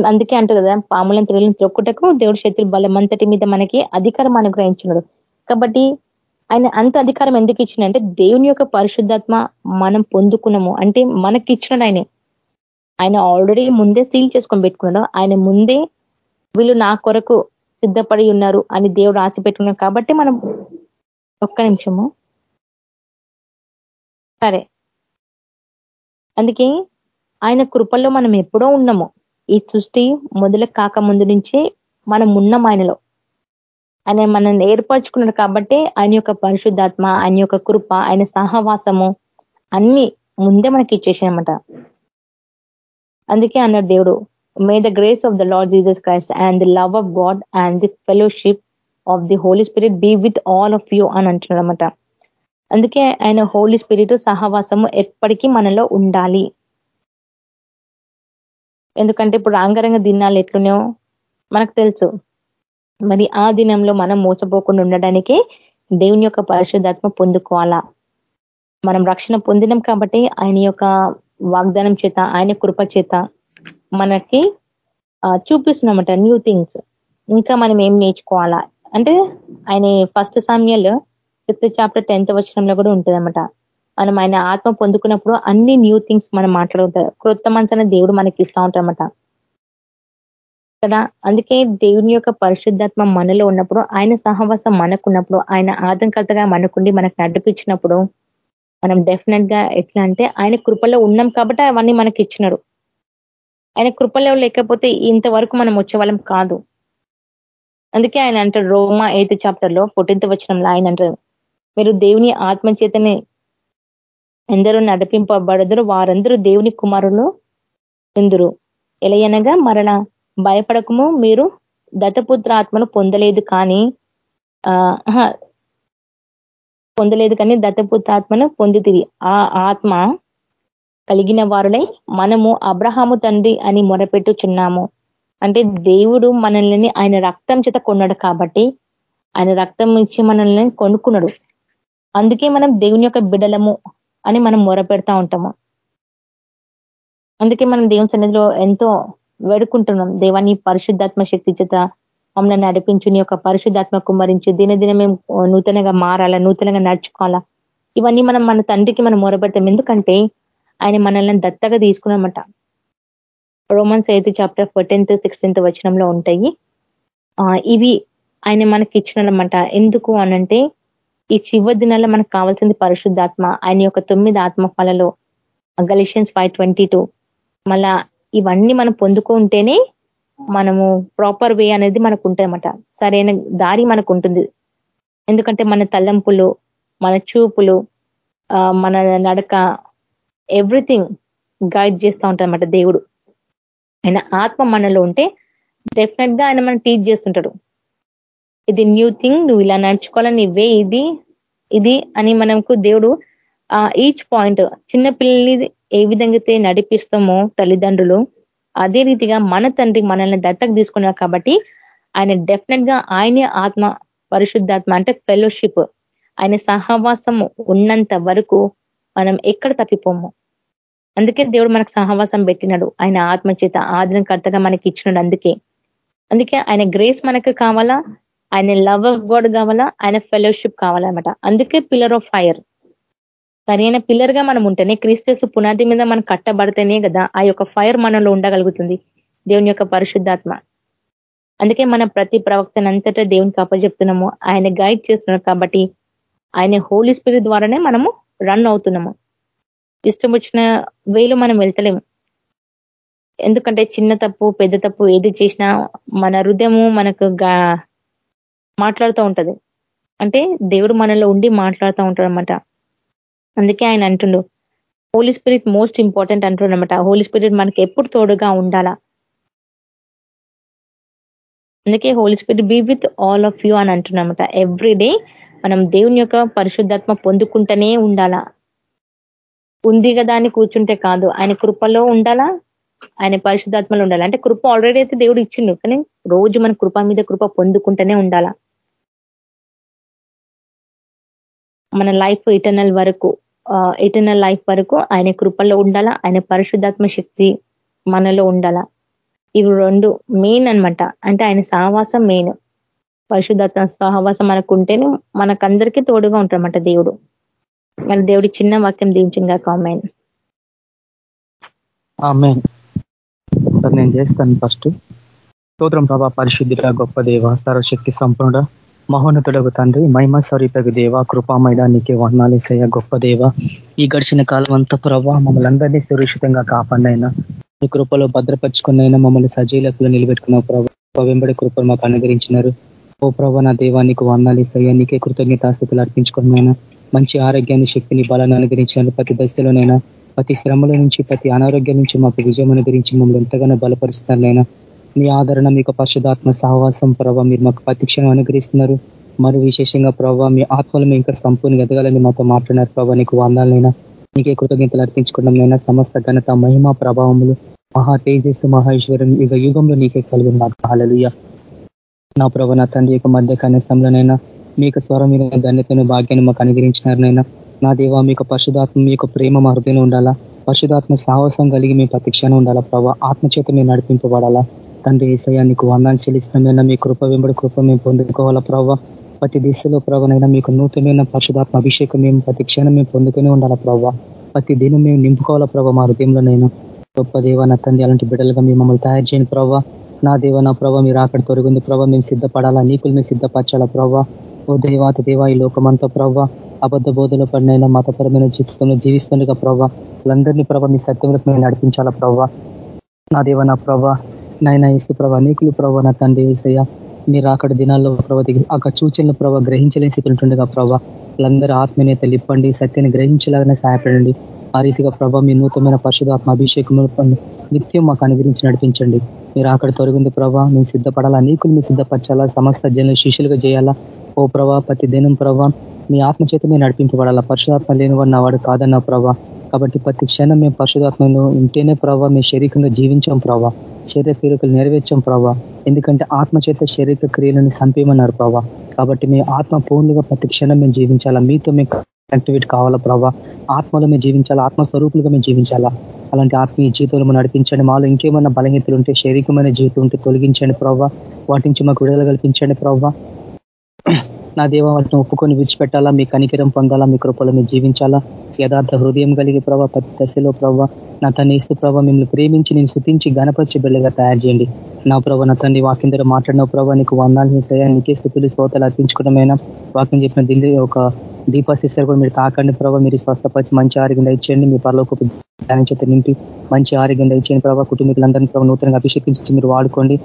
అందుకే అంటారు కదా పాములను తిరగలను తొక్కుటకు దేవుడు శత్రు బలమంతటి మీద మనకి అధికారం అనుగ్రహించినాడు. కాబట్టి ఆయన అంత అధికారం ఎందుకు ఇచ్చిందంటే దేవుని యొక్క పరిశుద్ధాత్మ మనం పొందుకున్నాము. అంటే మనకి ఇచ్చినాడు ఆయన. ఆయన ఆల్రెడీ ముందే సీల్ చేసుకొని పెట్టుకున్నాడు. ఆయన ముందే వీళ్ళు నా కొరకు సిద్ధపడి ఉన్నారు అని దేవుడు ఆశ పెట్టుకున్నాడు. కాబట్టి మనం ఒక్క నిమిషము. సరే. అందుకే ఆయన కృపల్లో మనం ఎప్పుడో ఉన్నాము. ఈ సృష్టి మొదలు కాక ముందు నుంచే మనం ఉన్నాం ఆయనలో. ఆయన మనల్ని ఏర్పరచుకున్నాడు కాబట్టి ఆయన యొక్క పరిశుద్ధాత్మ ఆయన యొక్క కృప ఆయన సహవాసము అన్ని ముందే మనకి ఇచ్చేసాయన్నమాట. అందుకే అన్నాడు దేవుడు may the grace of the Lord Jesus Christ and the love of God and the fellowship of the holy spirit be with all of you అని అంటున్నాడు అనమాట అందుకే ఆయన హోలీ స్పిరిట్ సహవాసము ఎప్పటికీ మనలో ఉండాలి. ఎందుకంటే ఇప్పుడు రాంగరంగ దినాలు ఎట్లున్నాయో మనకు తెలుసు. మరి ఆ దినంలో మనం మోసపోకుండా ఉండడానికి దేవుని యొక్క పరిశుద్ధాత్మ పొందుకోవాలా? మనం రక్షణ పొందినం కాబట్టి ఆయన యొక్క వాగ్దానం చేత ఆయన కృప చేత మనకి చూపిస్తున్నామట న్యూ థింగ్స్ ఇంకా మనం ఏం నేర్చుకోవాలా? అంటే ఆయన ఫస్ట్ సామ్యాలు ఫిఫ్త్ చాప్టర్ టెన్త్ వచనంలో కూడా ఉంటుందన్నమాట. మనం ఆయన ఆత్మ పొందుకున్నప్పుడు అన్ని న్యూ థింగ్స్ మనం మాట్లాడుతారు క్రొత్త మనసన దేవుడు మనకి ఇస్తా ఉంటారన్నమాట. కదా? అందుకే దేవుని యొక్క పరిశుద్ధాత్మ మనలో ఉన్నప్పుడు ఆయన సహవాసం మనకున్నప్పుడు ఆయన ఆదంకర్తగా మనకుండి మనకు నడిపించినప్పుడు మనం డెఫినెట్గా ఎట్లా అంటే ఆయన కృపలో ఉన్నాం కాబట్టి అవన్నీ మనకి ఇచ్చినారు ఆయన కృపలో లేకపోతే ఇంతవరకు మనం వచ్చేవాళ్ళం కాదు. అందుకే ఆయన అంటారు రోమా ఎయిత్ చాప్టర్లో పుట్టింత వచ్చినంలో ఆయన అంటారు మీరు దేవుని ఆత్మ చేతనే ఎందరూ నడిపింపబడదురు వారందరూ దేవుని కుమారులు ఎందురు? ఎలయనగా మరణ భయపడకము మీరు దత్తపుత్ర ఆత్మను పొందలేదు కానీ పొందలేదు కానీ దత్తపుత్రాత్మను పొందితివి. ఆ ఆత్మ కలిగిన వారులై మనము అబ్రహాము తండ్రి అని మొరపెట్టుచున్నాము. అంటే దేవుడు మనల్ని ఆయన రక్తం చేత కొన్నాడు కాబట్టి ఆయన రక్తం ఇచ్చి మనల్ని కొనుక్కున్నాడు. అందుకే మనం దేవుని యొక్క బిడలము అని మనం మొరపెడతా ఉంటాము. అందుకే మనం దేవుని సన్నిధిలో ఎంతో వేడుకుంటున్నాం. దేవాన్ని పరిశుద్ధాత్మ శక్తి చేత మమ్మల్ని నడిపించు. నీ యొక్క పరిశుద్ధాత్మ కుమ్మరించి దినదిన మేము నూతనంగా మారాలా నూతనంగా నడుచుకోవాలా. ఇవన్నీ మనం మన తండ్రికి మనం మొరబెడతాం ఎందుకంటే ఆయన మనల్ని దత్తగా తీసుకున్నామట. Romans eighth chapter fourteenth sixteenth వచనంలో ఉంటాయి. ఇవి ఆయన మనకి ఇచ్చినమాట ఎందుకు అనంటే ఈ చివరి దినాల్లో మనకు కావాల్సింది పరిశుద్ధాత్మ. ఆయన యొక్క తొమ్మిది ఆత్మ ఫలలో గలిషియన్స్ ఫైవ్ ట్వంటీ టూ. మళ్ళా ఇవన్నీ మనం పొందుకుంటేనే మనము ప్రాపర్ వే అనేది మనకు ఉంటుందన్నమాట సరైన దారి మనకు ఉంటుంది ఎందుకంటే మన తల్లంపులు మన చూపులు మన నడక ఎవ్రీథింగ్ గైడ్ చేస్తూ ఉంటాడనమాట దేవుడు. ఆయన ఆత్మ మనలో ఉంటే డెఫినెట్గా ఆయన మనం టీచ్ చేస్తుంటాడు. ఇది న్యూ థింగ్ నువ్వు ఇలా నడుచుకోవాలని వే ఇది ఇది అని మనకు దేవుడు ఈచ్ పాయింట్ చిన్న పిల్లల్ని ఏ విధంగా అయితే నడిపిస్తామో తల్లిదండ్రులు అదే రీతిగా మన తండ్రి మనల్ని దత్తకు తీసుకున్నారు కాబట్టి ఆయన డెఫినెట్గా ఆయనే ఆత్మ పరిశుద్ధాత్మ అంటే ఫెలోషిప్. ఆయన సహవాసం ఉన్నంత వరకు మనం ఎక్కడ తప్పిపోము. అందుకే దేవుడు మనకు సహవాసం పెట్టినాడు. ఆయన ఆత్మ చేత ఆదరణకర్తగా మనకి ఇచ్చినాడు అందుకే. అందుకే ఆయన గ్రేస్ మనకు కావాలా? ఆయన లవ్ ఆఫ్ గాడ్ కావాలా? ఆయన ఫెలోషిప్ కావాలన్నమాట. అందుకే పిల్లర్ ఆఫ్ ఫైర్. సరైన పిల్లర్గా మనం ఉంటేనే క్రీస్తసు పునాది మీద మనం కట్టబడితేనే కదా ఆ యొక్క ఫైర్ మనలో ఉండగలుగుతుంది. దేవుని యొక్క పరిశుద్ధాత్మ. అందుకే మనం ప్రతి ప్రవక్తనంతటా దేవునికి అప్పచెప్తున్నాము ఆయన గైడ్ చేస్తున్నాం కాబట్టి ఆయన హోలీ స్పిరిట్ ద్వారానే మనము రన్ అవుతున్నాము. ఇష్టం వచ్చిన వేలు మనం వెళ్తలేము. ఎందుకంటే చిన్న తప్పు పెద్ద తప్పు ఏది చేసినా మన హృదయము మనకు మాట్లాడుతూ ఉంటది. అంటే దేవుడు మనలో ఉండి మాట్లాడుతూ ఉంటాడు అనమాట అందుకే ఆయన అంటుండు హోలీ స్పిరిట్ మోస్ట్ ఇంపార్టెంట్ అంటుండమాట హోలీ స్పిరిట్ మనకి ఎప్పుడు తోడుగా ఉండాలా? అందుకే holy spirit be with all of you అని అంటున్నమాట ఎవ్రీ డే మనం దేవుని యొక్క పరిశుద్ధాత్మ పొందుకుంటూనే ఉండాలా? ఉంది కదా అని కూర్చుంటే కాదు. ఆయన కృపలో ఉండాలా? ఆయన పరిశుద్ధాత్మలో ఉండాలి? అంటే కృప ఆల్రెడీ అయితే దేవుడు ఇచ్చిండు కానీ రోజు మన కృప మీద కృప పొందుకుంటూనే ఉండాలా? మన లైఫ్ ఇటర్నల్ వరకు. ఎటర్నల్ లైఫ్ వరకు ఆయన కృపల్లో ఉండాలా? ఆయన పరిశుద్ధాత్మ శక్తి మనలో ఉండాలా? ఇవి రెండు మెయిన్ అనమాట అంటే ఆయన సహవాసం మెయిన్ పరిశుద్ధాత్మ సహవాసం మనకు ఉంటేనే మనకందరికీ తోడుగా ఉంటారన్నమాట దేవుడు. మన దేవుడి చిన్న వాక్యం దీవించిందిగా కామెన్ నేను చేస్తాను ఫస్ట్ స్తోత్రం ప్రభా పరిశుద్ధిగా గొప్ప దేవ సర్వశక్తి సంపూర్ణ మహోన్నతుడకు తండ్రి మహిమ స్వరూపకు దేవ కృపామైదానికి వర్ణాలేసయ్య గొప్ప దేవ. ఈ గడిచిన కాలం అంతా ప్రభా మమ్మల్ని అందరినీ సురక్షితంగా కాపాడినైనా మీ కృపలో భద్రపరుచుకున్నైనా మమ్మల్ని సజీలకులు నిలబెట్టుకున్న ప్రభావ వెంబడి కృపలు మాకు అనుగ్రహించినారు. ఓ ప్రభా నా దేవానికి వర్ణాలేసయ్యా నీకే కృతజ్ఞతాస్థితులు అర్పించుకున్నైనా. మంచి ఆరోగ్యాన్ని శక్తిని బలాన్ని అనుగ్రహించినారు ప్రతి దశలోనైనా. ప్రతి శ్రమల నుంచి ప్రతి అనారోగ్యం నుంచి మాకు విజయం అనుగ్రహించి మమ్మల్ని ఎంతగానో బలపరుస్తున్నారైనా మీ ఆదరణ మీకు పరిశుధాత్మ సహవాసం ప్రభావ మీరు మాకు ప్రతిక్షణం అనుగ్రహిస్తున్నారు. మరి విశేషంగా ప్రభావ మీ ఆత్మలు మీ ఇంకా సంపూర్ణ ఎదగాలని మాతో మాట్లాడినారు ప్రభావ నీకు వందాలైనా నీకే కృతజ్ఞతలు అర్పించుకోవడం సమస్త ఘనత మహిమ ప్రభావములు మహా తేజస్సు మహేశ్వరం యుగ యుగంలో నీకే కలిగి నాకు హాలలుయ నా ప్రభు నా తండ్రి యొక్క మధ్య కనీసంలోనైనా యొక్క స్వరం మీద ధన్యతను భాగ్యాన్ని మాకు అనుగ్రహించినారనైనా. నా దేవ మీకు పరిశుధాత్మ మీ యొక్క ప్రేమ మా హృదయంలో ఉండాలా? పరిశుధాత్మ సాహసం కలిగి మీ ప్రతిక్షణ ఉండాలా ప్రభావ ఆత్మచేత మేము నడిపింపబడాలా? తండ్రి ఈసయా నీకు వందాలు చెల్లిస్తున్నామైనా మీ కృప వెంబడి కృప మేము పొందుకోవాలా ప్రభావ ప్రతి దిశలో ప్రభావైనా మీకు నూతనమైన పరిశుధాత్మ అభిషేకం మేము ప్రతి క్షణం మేము పొందుకునే ఉండాలా ప్రభావ ప్రతి దినం మేము నింపుకోవాలా ప్రభావ మా హృదయంలోనైనా. గొప్ప దేవ నా తండ్రి అలాంటి బిడ్డలుగా మేము మమ్మల్ని తయారు చేయని ప్రభావ నా దేవ నా ప్రభావ మీరు అక్కడ తొలగింది ప్రభావ మేము సిద్ధపడాలా నీకులు మేము సిద్ధపరచాలా ప్రభావ ఓ దేవాత దేవ ఈ లోకమంతా ప్రభావ అబద్ధ బోధలో పడినైనా మతపరమైన జీవితంలో జీవిస్తుండగా ప్రభావ వాళ్ళందరినీ ప్రభావ మీ సత్యంలో మేము నడిపించాలా ప్రభావ నా దేవ నా ప్రభావ నాయన ఇసు ప్రభా నీకులు ప్రభా నా తండ్రి ఏసయ్య మీరు అక్కడ దినాల్లో ప్రభావ అక్కడ సూచనలు ప్రభావ గ్రహించలేని స్థితిలో ఉంటుండగా ప్రభావ వాళ్ళందరూ ఆత్మీయత ఇప్పండి సత్యాన్ని గ్రహించేలాగానే సహాయపడండి. ఆ రీతిగా ప్రభావ మీ నూతనమైన పరిశుధాత్మ అభిషేకం నిత్యం మాకు అనుగ్రహించి నడిపించండి. మీరు అక్కడ తొలగింది ప్రభా మేము సిద్ధపడాలా? నీకులు మీరు సిద్ధపరచాలా? సమస్త జనులు శిష్యులుగా చేయాలా? ఓ ప్రభా ప్రతి దినం ప్రభా మీ ఆత్మచేత మీరు నడిపింపబడాలా? పరిశుధాత్మ లేనివాడు నా వాడు కాదన్న ప్రభా. కాబట్టి ప్రతి క్షణం మేము పరిశుధాత్మను ఉంటేనే ప్రభావ మీ శరీరంగా జీవించాం ప్రభావ శరీర క్రియలు నెరవేర్చాం ప్రభావ ఎందుకంటే ఆత్మ చేత శరీర క్రియలను సంపేయమన్నారు ప్రభావ కాబట్టి మీ ఆత్మ పూర్ణిగా ప్రతి క్షణం మేము జీవించాలా? మీతో మేము కనెక్టివేట్ కావాలా ప్రభావ ఆత్మలో మేము జీవించాలా? ఆత్మస్వరూపులుగా మేము జీవించాలా? అలాంటి ఆత్మీయ జీవితంలో నడిపించండి. మాలో ఇంకేమైనా బలహీతలు ఉంటే శారీరకమైన జీవితం ఉంటే తొలగించండి ప్రభావ వాటి నుంచి మాకు విడుదల కల్పించండి ప్రభావ నా దేవ వాటిని ఒప్పుకొని విడిచిపెట్టాలా? మీ కనికిరం పొందాలా? మీ కృపలో మేము జీవించాలా? యథార్థ హృదయం కలిగి ప్రభావ ప్రతి దశలో ప్రభావ నా తన ఇస్తూ ప్రభావ మిమ్మల్ని ప్రేమించి నేను శుతించి గణపరిచే బిడ్డగా తయారు చేయండి. నా ప్రభావ నా తండ్రి వాక్యం ద్వారా మాట్లాడిన ప్రభావ నీకు వందాలు నీకే స్థుతులు శ్రోతలు అర్పించుకోవడమైనా వాక్యం చెప్పిన దిల్లి ఒక దీపా సిస్టర్ కూడా మీరు తాకండి ప్రభావ మీరు స్వస్థపరిచి మంచి ఆరోగ్యం ఇచ్చేయండి మీ పరలోకి ధ్యానం చేత నింపి మంచి ఆరోగ్యం ఇచ్చేయండి ప్రభావ కుటుంబీకులందరినీ ప్రభావ నూతనంగా అభిషేకించి మీరు వాడుకోండి.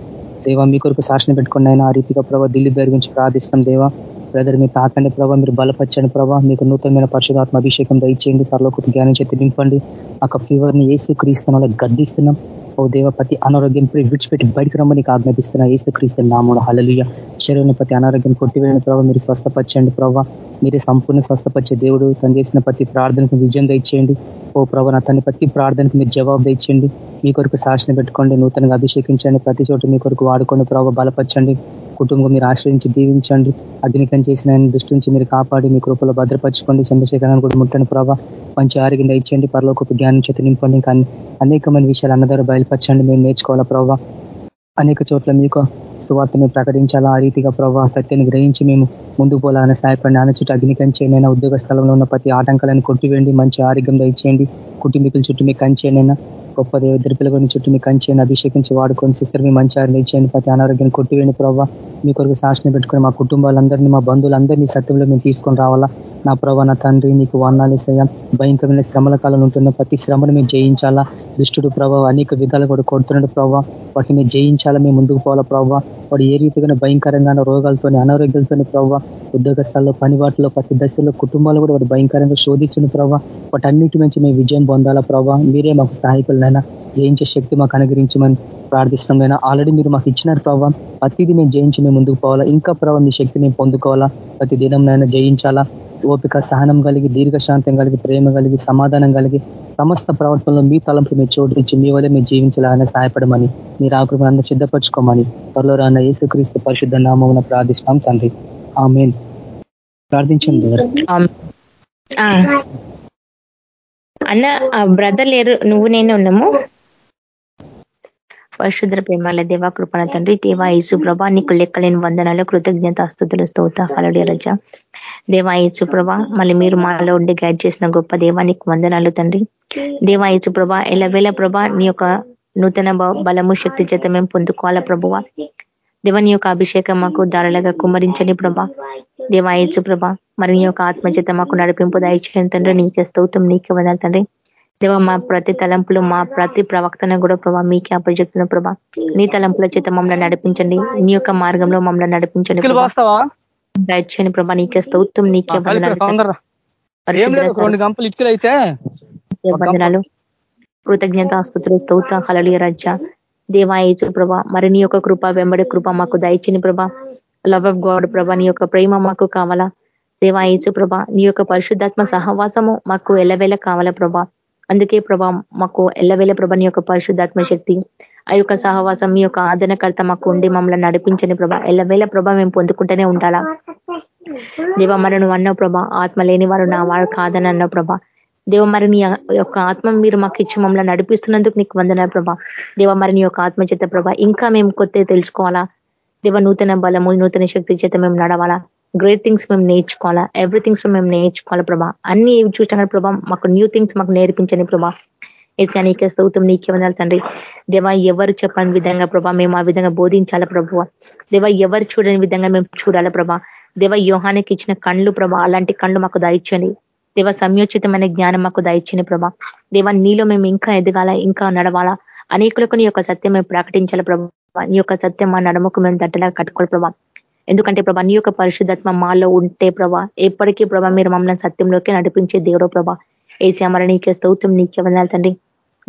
దేవా మీ కొరకు సాక్షిని పెట్టుకుని అయినా ఆ రీతిగా ప్రభావ ఢిల్లీ బేర్ గురించి ప్రార్థిస్తాం దేవా. బ్రదర్ మీరు తాకండి ప్రభావ మీరు బలపరచండి ప్రభావ మీకు నూతనమైన పరిశుధాత్మ అభిషేకం దయచేయండి. పరలోకి జ్ఞానం చేతి నింపండి. ఆ ఫీవర్ని ఏసు క్రీస్తున్న గడ్డిస్తున్నాం ఓ దేవ ప్రతి అనారోగ్యం విడిచిపెట్టి బయటకు రమ్మని ఆజ్ఞాపిస్తున్న ఏసు క్రీస్తు నామూడు హలలుయ శరీరం ప్రతి అనారోగ్యం కొట్టివేయని ప్రభావ మీరు స్వస్థపరచండి ప్రభావ మీరే సంపూర్ణ స్వస్థపరిచే దేవుడు. తను చేసిన ప్రతి ప్రార్థనకు విజయం దయచేయండి. ఓ ప్రభావ నా తన ప్రతి ప్రార్థనకు మీరు జవాబు దయచేయండి. మీ కొరకు సాక్షిని పెట్టుకోండి. నూతనంగా అభిషేకించండి. ప్రతి చోట మీ కొరకు వాడుకోండి ప్రభావ బలపరచండి. కుటుంబం మీరు ఆశ్రయించి దీవించండి. అగ్నికం చేసిన దృష్టి నుంచి మీరు కాపాడి మీ కృపలో భద్రపరచుకోండి. చంద్రశేఖరాన్ని కూడా ముట్టని ప్రభావ మంచి ఆరోగ్యం ఇచ్చేయండి పరలోకి జ్ఞానం చేతి నింపండి. కానీ అనేకమైన విషయాలు అన్నదారు బయలుపరచండి. మేము నేర్చుకోవాలా ప్రభావ అనేక చోట్ల మీకు సువార్త మేము ప్రకటించాలా? ఆ రీతిగా ప్రభావ సత్యాన్ని గ్రహించి మేము ముందుకు పోలాలని సహాయపడి ఆన చుట్టూ అగ్నికంచేనైనా ఉద్యోగ స్థలంలో ఉన్న ప్రతి ఆటంకాలను కొట్టివేయండి. మంచి ఆరోగ్యం ఇచ్చేయండి కుటుంబీకుల చుట్టూ మీకు కంచేనైనా గొప్ప దేవ ఇద్దరు చుట్టూ మీ కంచేయండి అభిషేకించి వాడుకొని సిస్టర్ మీ మంచి ఆరు నిలిచేయండి ప్రతి అనారోగ్యాన్ని కొట్టివేయండి ప్రభావ మీ కొరకు సాక్షిని పెట్టుకుని మా కుటుంబాలందరినీ మా బంధువులందరినీ సత్యంలో మేము తీసుకొని రావాలా? నా ప్రభా నా తండ్రి నీకు వర్ణాలు ఇస్తాయా? భయంకరమైన శ్రమల కాలం ఉంటున్న ప్రతి శ్రమను మేము జయించాలా? దుష్టుడు ప్రభావ అనేక విధాలు కూడా కొడుతున్నాడు ప్రభావ వాటిని మేము జయించాలా? మేము ముందుకు పోవాలా ప్రభావ వాడు ఏ రీతిగా భయంకరంగా రోగాలతో అనారోగ్యాలతో ప్రభావ ఉద్యోగ పని పనిబాట్లో ప్రతి దశలో కుటుంబాలు కూడా వాడు భయంకరంగా శోధించిన ప్రభావ వాటన్నిటి నుంచి మేము విజయం పొందాలా ప్రభావ మీరే మాకు సహాయకులనైనా జయించే శక్తి మాకు అనుగ్రహించమని ప్రార్థిస్తున్నాం ఆల్రెడీ మీరు మాకు ఇచ్చినారు ప్రభావ ప్రతిదీ మేము జయించి మేము ముందుకు పోవాలా. ఇంకా ప్రభావ మీ శక్తి మేము పొందుకోవాలా. ప్రతి దినం నైనా జయించాలా. ఓపిక సహనం కలిగి దీర్ఘశాంతం కలిగి ప్రేమ కలిగి సమాధానం కలిగి సమస్త ప్రవర్తనలో మీ తలంపు మీరు చోటించి మీ వల్ల మీరు జీవించాలని సహాయపడమని మీరు ఆకృతి అందరూ సిద్ధపరచుకోమని త్వరలో రాన్న యేసుక్రీస్తు పరిశుద్ధ నామం ప్రార్థిస్తాం తండ్రి. ఆ ప్రార్థించండి. అన్న బ్రదర్ లేరు నువ్వు నేనే ఉన్నాము. పరిశుద్ర ప్రేమాల దేవా కృపణ తండ్రి దేవా యేసు ప్రభా నీకు లెక్కలేని వందనాలు కృతజ్ఞత అస్తుతులు స్తోత హలడి రజ. దేవా యేసు ప్రభా మళ్ళీ మీరు మాలో ఉండి గైడ్ చేసిన గొప్ప దేవా నీకు వందనాలు తండ్రి. దేవా యేసు ప్రభా ఎలవేళ ప్రభా నీ యొక్క నూతన బలము శక్తి చేత మేము పొందుకోవాలా ప్రభువ. దేవని యొక్క అభిషేకం మాకు దారులుగా కుమరించని ప్రభా. దేవాయచు ప్రభా మరి నీ యొక్క ఆత్మచేత మాకు నడిపింపు దయచేయని తండ్రి నీకే స్తౌతం నీకే వదాలి తండ్రి. దేవ మా ప్రతి తలంపులు మా ప్రతి ప్రవక్తన కూడా ప్రభా మీకే అప్పచెప్తున్న ప్రభా. నీ తలంపుల చేత మమ్మల్ని నడిపించండి. నీ యొక్క మార్గంలో మమ్మల్ని నడిపించండి దయచేయని ప్రభా నీకే స్తౌత్వం నీకే వందనాలు కృతజ్ఞత స్థుతులు స్తౌత హలలియ రజ్జ దేవాయచు ప్రభా మరి నీ యొక్క కృప వెంబడి కృప మాకు దయచిని ప్రభా. లవ్ ఆఫ్ గాడ్ ప్రభా నీ యొక్క ప్రేమ మాకు కావాలా. దేవాయచు ప్రభ నీ యొక్క పరిశుద్ధాత్మ సహవాసము మాకు ఎల్లవేళ కావాలా ప్రభా. అందుకే ప్రభా మాకు ఎల్లవేళ ప్రభా నీ యొక్క పరిశుద్ధాత్మ శక్తి ఆ యొక్క సహవాసం మీ యొక్క ఆదరణకర్త మాకు ఉండి మమ్మల్ని నడిపించని ప్రభా. ఎల్లవేళ ప్రభా మేము పొందుకుంటూనే ఉండాలా. దేవ మరణం అన్నో అన్నావు ప్రభా ఆత్మ లేని వారు నా వారు కాదని అన్నావు ప్రభా. దేవ మరి నీ యొక్క ఆత్మ మీరు మాకు ఇచ్చి మమ్మల్ని నడిపిస్తున్నందుకు నీకు వందన ప్రభా. దేవ మరి నీ యొక్క ఆత్మ చేత ప్రభా ఇంకా మేము కొత్త తెలుసుకోవాలా? దేవ నూతన బలము నూతన శక్తి చేత మేము నడవాలా? గ్రేట్ థింగ్స్ మేము నేర్చుకోవాలా? ఎవ్రీథింగ్స్ మేము నేర్చుకోవాలా ప్రభా? అన్ని చూసినా ప్రభా మాకు న్యూ థింగ్స్ మాకు నేర్పించని ప్రభా. ఏసా నీకే స్తౌతం నీకే వందాలి తండ్రి. దేవా ఎవరు చెప్పని విధంగా ప్రభా మేము ఆ విధంగా బోధించాలా ప్రభు? దేవ ఎవరు చూడని విధంగా మేము చూడాలా ప్రభా? దేవ యోహానికి ఇచ్చిన కండ్లు ప్రభా అలాంటి కండ్లు మాకు దాయిచ్చండి దేవ సంయోచితమైన జ్ఞానం మాకు దయచిన ప్రభా. దేవ నీలో మేము ఇంకా ఎదగాల ఇంకా నడవాలా? అనేకులకు నీ యొక్క సత్యం మేము ప్రకటించాలి ప్రభా. నీ యొక్క సత్యం మా నడుముకు మేము దట్టలా కట్టుకోవాలి ప్రభా. ఎందుకంటే ప్రభా నీ యొక్క పరిశుద్ధత్మ మాలో ఉంటే ప్రభా ఎప్పటికీ ప్రభా మీరు మమ్మల్ని సత్యంలోకి నడిపించే దేవుడో ప్రభా. ఏసీ అమర నీకే స్తౌత్యం నీకే వందాలి తండ్రి.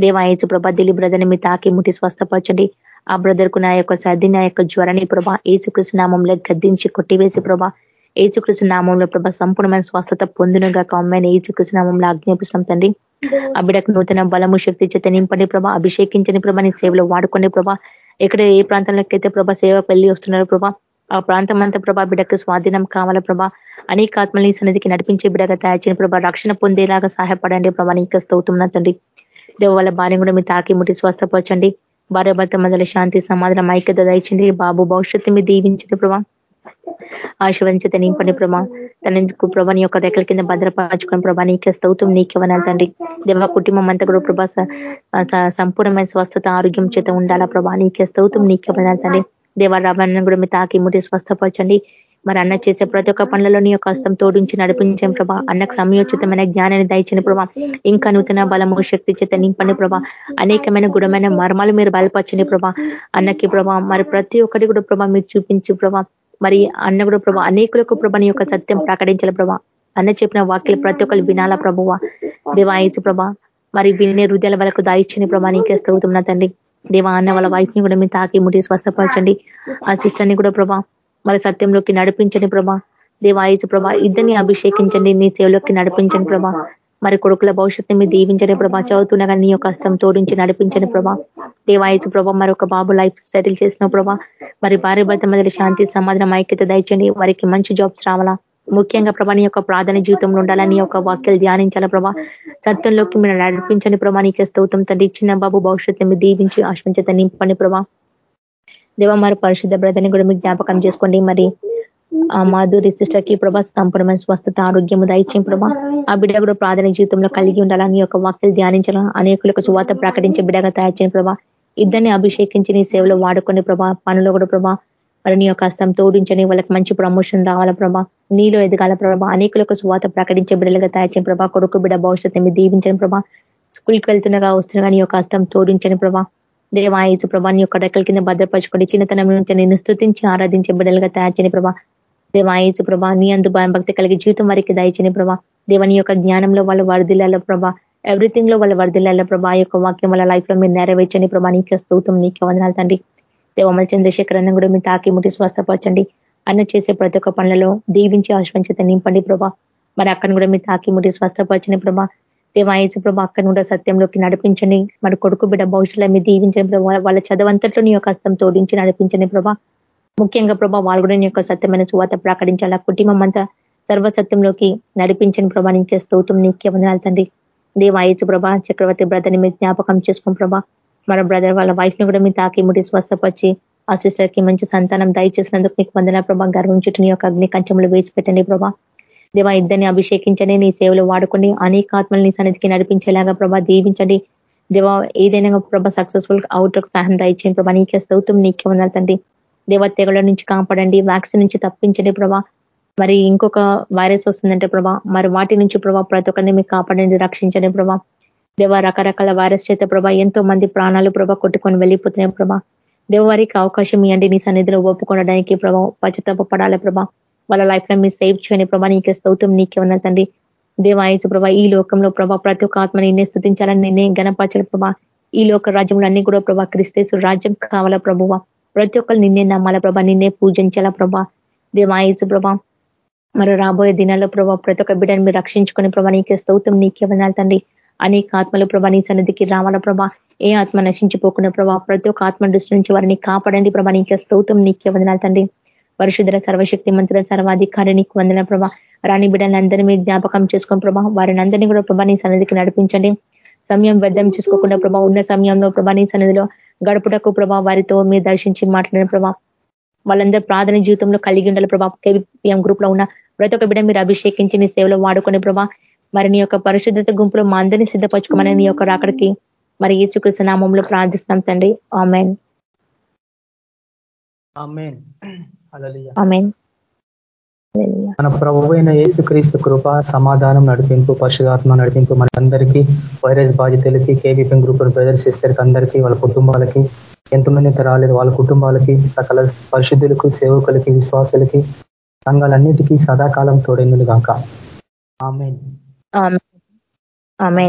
దేవా ఏసు ప్రభా దిలీ బ్రదర్ని మీ తాకి ముట్టి స్వస్థపరచండి. ఆ బ్రదర్కు నా యొక్క సర్ది నా యొక్క జ్వరని ప్రభా ఏసుకృష్ణ నామంలో గద్దించి కొట్టివేసి ప్రభా ఏచుకృష్ణ నామంలో ప్రభా సంపూర్ణమైన స్వస్థత పొందునుగా కామ్మైన ఏచుకృష్ణ నామంలో ఆజ్ఞాపిస్తున్నాం తండ్రి. ఆ బిడకు నూతన బలము శక్తి చేత నింపండి ప్రభా అభిషేకించని ప్రభా నీ సేవలో వాడుకోండి ప్రభా. ఎక్కడ ఏ ప్రాంతంలోకైతే ప్రభా సేవ పెళ్ళి వస్తున్నారు ప్రభా ఆ ప్రాంతం అంతా ప్రభా బిడకు స్వాధీనం కావాల ప్రభా. అనేక ఆత్మల్ని సన్నిధికి నడిపించే బిడగా తయారు చేయని ప్రభా. రక్షణ పొందేలాగా సహాయపడండి ప్రభా నీకు స్తవుతున్నా తండ్రి. దేవ వాళ్ళ భార్య కూడా మీ తాకి ముట్టి స్వస్థపరచండి. భార్య భర్త మొదల శాంతి సమాధానం ఐక్యత దయచండి బాబు భవిష్యత్తు మీద దీవించండి ప్రభా. ఆశీర్వదించి నింపని ప్రభా. తనకు ప్రభా? నీ యొక్క రెక్కల కింద భద్రపరచుకుని ప్రభా నీకే స్తౌతం నీకే వనాలి తండ్రి. దేవ కుటుంబం అంతా కూడా ప్రభా సంపూర్ణమైన స్వస్థత ఆరోగ్యం చేత ఉండాలా ప్రభా? నీకే స్తౌతం నీకే వనాలి తండ్రి. దేవ రవాణను కూడా మీ తాకి ముట్టి స్వస్థపరచండి. మరి అన్న చేసే ప్రతి ఒక్క పనులలో నీ యొక్క హస్తం తోడించి నడిపించాం ప్రభా? అన్నకు సమయోచితమైన జ్ఞానాన్ని దయచిన ప్రభా. ఇంకా నూతన బలము శక్తి చేత నింపండి ప్రభా. అనేకమైన గుణమైన మర్మాలు మీరు బయలుపరచండి ప్రభా. అన్నకి ప్రభా మరి ప్రతి ఒక్కటి కూడా ప్రభా మీరు చూపించి ప్రభా మరి అన్న కూడా ప్రభా అనేకులకు ప్రభా నీ యొక్క సత్యం ప్రకటించాల ప్రభా. అన్న చెప్పిన వాక్యలు ప్రతి ఒక్కరు వినాలా ప్రభువ దేవాయచు ప్రభా మరి వినే హృదయాల వరకు దాయిచ్చని ప్రభా నీకే స్తవుతున్నా తండ్రి. దేవా అన్న వాళ్ళ వైఫ్ని కూడా మీరు తాకి ముడి స్వస్థపరచండి. ఆ సిస్టర్ని కూడా ప్రభా మరి సత్యంలోకి నడిపించండి ప్రభా. దేవాయచు ప్రభా ఇద్దరిని అభిషేకించండి నీ సేవలోకి నడిపించండి ప్రభా. మరి కొడుకుల భవిష్యత్తుని మీరు దీవించని ప్రభా చదువుతున్నా నీ యొక్క హస్తం తోడించి నడిపించని ప్రభా. దేవాయచు ప్రభా మరి ఒక బాబు లైఫ్ సెటిల్ చేసిన ప్రభా. మరి భార్య భర్త మధ్య శాంతి సమాధానం ఐక్యత దయచండి వారికి మంచి జాబ్స్ రావాలా? ముఖ్యంగా ప్రభా నీ యొక్క ప్రాధాన్య జీవితంలో ఉండాలని యొక్క వాక్యాలు ధ్యానించాల ప్రభా? సత్యంలోకి మీరు నడిపించని ప్రభా నీకే స్తోత్రం. తండ్రి చిన్న బాబు భవిష్యత్తు మీరు దీవించి ఆశ్వించత నింపండి ప్రభా. దేవ మరి పరిశుద్ధ బ్రదని కూడా మీకు జ్ఞాపకం చేసుకోండి. మరి ఆ మాధురి సిస్టర్కి ప్రభా సంపూర్ణమైన స్వస్థత ఆరోగ్యము దయచేయం ప్రభా. ఆ బిడ్డ కూడా ప్రార్థన జీవితంలో కలిగి ఉండాలని యొక్క వాక్యలు ధ్యానించాలా? అనేకులకు శువాత ప్రకటించే బిడ్డగా తయారు చేయని ప్రభా. ఇద్దరిని అభిషేకించి నీ సేవలో వాడుకొని ప్రభా పనులు కూడా ప్రభా మరి నీ యొక్క హస్తం తోడించని వాళ్ళకి మంచి ప్రమోషన్ రావాల ప్రభా. నీలో ఎదగాల ప్రభా. అనేకులకు శువాత ప్రకటించే బిడ్డలుగా తయారు చేయని ప్రభా. కొడుకు బిడ్డ భవిష్యత్తు మీద దీవించని ప్రభా. స్కూల్కి వెళ్తున్నగా వస్తున్నగా నీ యొక్క హస్తం తోడించని ప్రభా. దేవాయచు ప్రభా నీ యొక్క రెక్కల కింద భద్రపరచుకోండి చిన్నతనం నుంచి నేను స్థుతించి ఆరాధించే బిడ్డలుగా తయారు చేయని ప్రభా. దేవాయచు ప్రభా నీ అందు భయం భక్తి కలిగి జీవితం వారికి దయచని ప్రభా. దేవని యొక్క జ్ఞానంలో వాళ్ళు వరదిల్లాల ప్రభా. ఎవ్రీథింగ్లో వాళ్ళ వరదిల్లాల ప్రభా. యొక్క వాక్యం వాళ్ళ లైఫ్లో మీరు నెరవేర్చని ప్రభా. నీకే స్తూతం నీకే వందనాలు తండ్రి. దేవమల చంద్రశేఖర్ అన్న కూడా మీరు తాకి ముట్టి స్వస్థపరచండి. అన్న చేసే ప్రతి ఒక్క పనులలో దీవించి ఆశ్వంచత నింపండి ప్రభా. మరి అక్కడ కూడా మీరు తాకి ముట్టి స్వస్థపరచని ప్రభా. దేవాయచు ప్రభా అక్కడ కూడా సత్యంలోకి నడిపించండి. మరి కొడుకు బిడ్డ భవిష్యత్తులో మీరు దీవించని ప్రభా. వాళ్ళ చదవంతట్లో నీ యొక్క హస్తం తోడించి నడిపించని ప్రభా. ముఖ్యంగా ప్రభా వాళ్ళు యొక్క సత్యమైన సువాత ఆ కుటుంబం అంతా సర్వసత్యంలోకి నడిపించని ప్రభా నీకే స్తోత్రం నీకే వందనాలు తండ్రి. దేవాయచు ప్రభా చక్రవర్తి బ్రదర్ని మీరు జ్ఞాపకం చేసుకోం ప్రభా మన బ్రదర్ వాళ్ళ వైఫ్ని కూడా మీ తాకి ముడి స్వస్థపరిచి ఆ సిస్టర్కి మంచి సంతానం దయచేసినందుకు నీకు వందన ప్రభా. గర్వం చుట్టూ యొక్క అగ్ని కంచములు వేసి పెట్టండి ప్రభా. దేవా ఇద్దరిని అభిషేకించండి నీ సేవలు వాడుకోండి అనేక ఆత్మలు నీ సన్నిధికి నడిపించేలాగా ప్రభా దీవించండి. దేవా ఏదైనా ప్రభా సక్సెస్ఫుల్ అవుట్ సహాయం దయచేయండి ప్రభా నీకే స్తౌతం నీకే ఉన్నారు దేవతెగల నుంచి కాపాడండి వ్యాక్సిన్ నుంచి తప్పించండి ప్రభా. మరి ఇంకొక వైరస్ వస్తుందంటే ప్రభా మరి వాటి నుంచి ప్రభా ప్రతి ఒక్కరిని మీకు కాపాడండి రక్షించండి ప్రభా. దేవ రకరకాల వైరస్ చేత ప్రభా ఎంతో మంది ప్రాణాలు ప్రభా కొట్టుకొని వెళ్ళిపోతున్నాయి ప్రభా. దేవారికి అవకాశం ఇవ్వండి నీ సన్నిధిలో ఒప్పుకోవడానికి ప్రభా పచ్చతప్ప పడాలి ప్రభా. వాళ్ళ లైఫ్లో మీరు సేవ్ చేయని ప్రభా నీకే స్తౌతం నీకే ఉన్న తండ్రి. దేవాయచు ప్రభా ఈ లోకంలో ప్రభా ప్రతి ఒక్క ఆత్మ నిన్నే స్థుతించాలని నిన్నే గణపరచాలి ప్రభా. ఈ లోక రాజ్యంలో అన్ని కూడా ప్రభా క్రిస్తేసు రాజ్యం కావాలా ప్రభువ. ప్రతి ఒక్కరు నిన్నే నమ్మాల ప్రభా? నిన్నే పూజించాలా ప్రభా? దేవాయసు ప్రభా. మరి రాబోయే దినాల్లో ప్రభా ప్రతి ఒక్క బిడ్డని మీరు రక్షించుకునే ప్రభా నీకే స్తౌతం నీకే వనాలి తండ్రి. అనేక ఆత్మలు ప్రభా నీ సన్నిధికి రావాల ప్రభా? ఏ ఆత్మ నశించిపోకుండా ప్రభా ప్రతి ఒక్క ఆత్మ దృష్టి నుంచి వారిని కాపాడండి ప్రభా నీకే స్తౌతం నీకే వదనాలి తండ్రి. పరిశుద్ధ సర్వశక్తి మంత్రుల సర్వాధికారి నీకు వందన ప్రభా. రాణి బిడ్డలందరినీ మీరు జ్ఞాపకం చేసుకుని ప్రభా వారిని అందరినీ కూడా ప్రభా నీ సన్నిధికి నడిపించండి. సమయం వ్యర్థం చేసుకోకుండా ప్రభా ఉన్న సమయంలో ప్రభా నీ సన్నిధిలో గడుపుటకు ప్రభా వారితో మీరు దర్శించి మాట్లాడిన ప్రభా వాళ్ళందరూ ప్రార్థన జీవితంలో కలిగి ఉండాలి ప్రభా కేబిఎం గ్రూప్లో ఉన్న ప్రతి ఒక్క బిడ్డ మీరు అభిషేకించి నీ సేవలో వాడుకునే ప్రభా మరి నీ యొక్క పరిశుద్ధత గుంపులో మా అందరినీ సిద్ధపరచుకోమని నీ యొక్క రాకడికి మరి యేసుకృష్ణ నామంలో ప్రార్థిస్తాం తండ్రి. ఆమెన్. మన ప్రభు అయిన క్రీస్తు కృప సమాధానం నడిపింపు పరిశుధాత్మ నడిపింపు మనందరికీ వైరస్ బాధితులకి కేబీపీఎం గ్రూప్ బ్రదర్స్ సిస్టర్కి అందరికీ వాళ్ళ కుటుంబాలకి ఎంతమంది రాలేదు వాళ్ళ కుటుంబాలకి సకల పరిశుద్ధులకు సేవకులకి విశ్వాసులకి సంఘాలన్నిటికీ సదాకాలం ఆమె ఆమె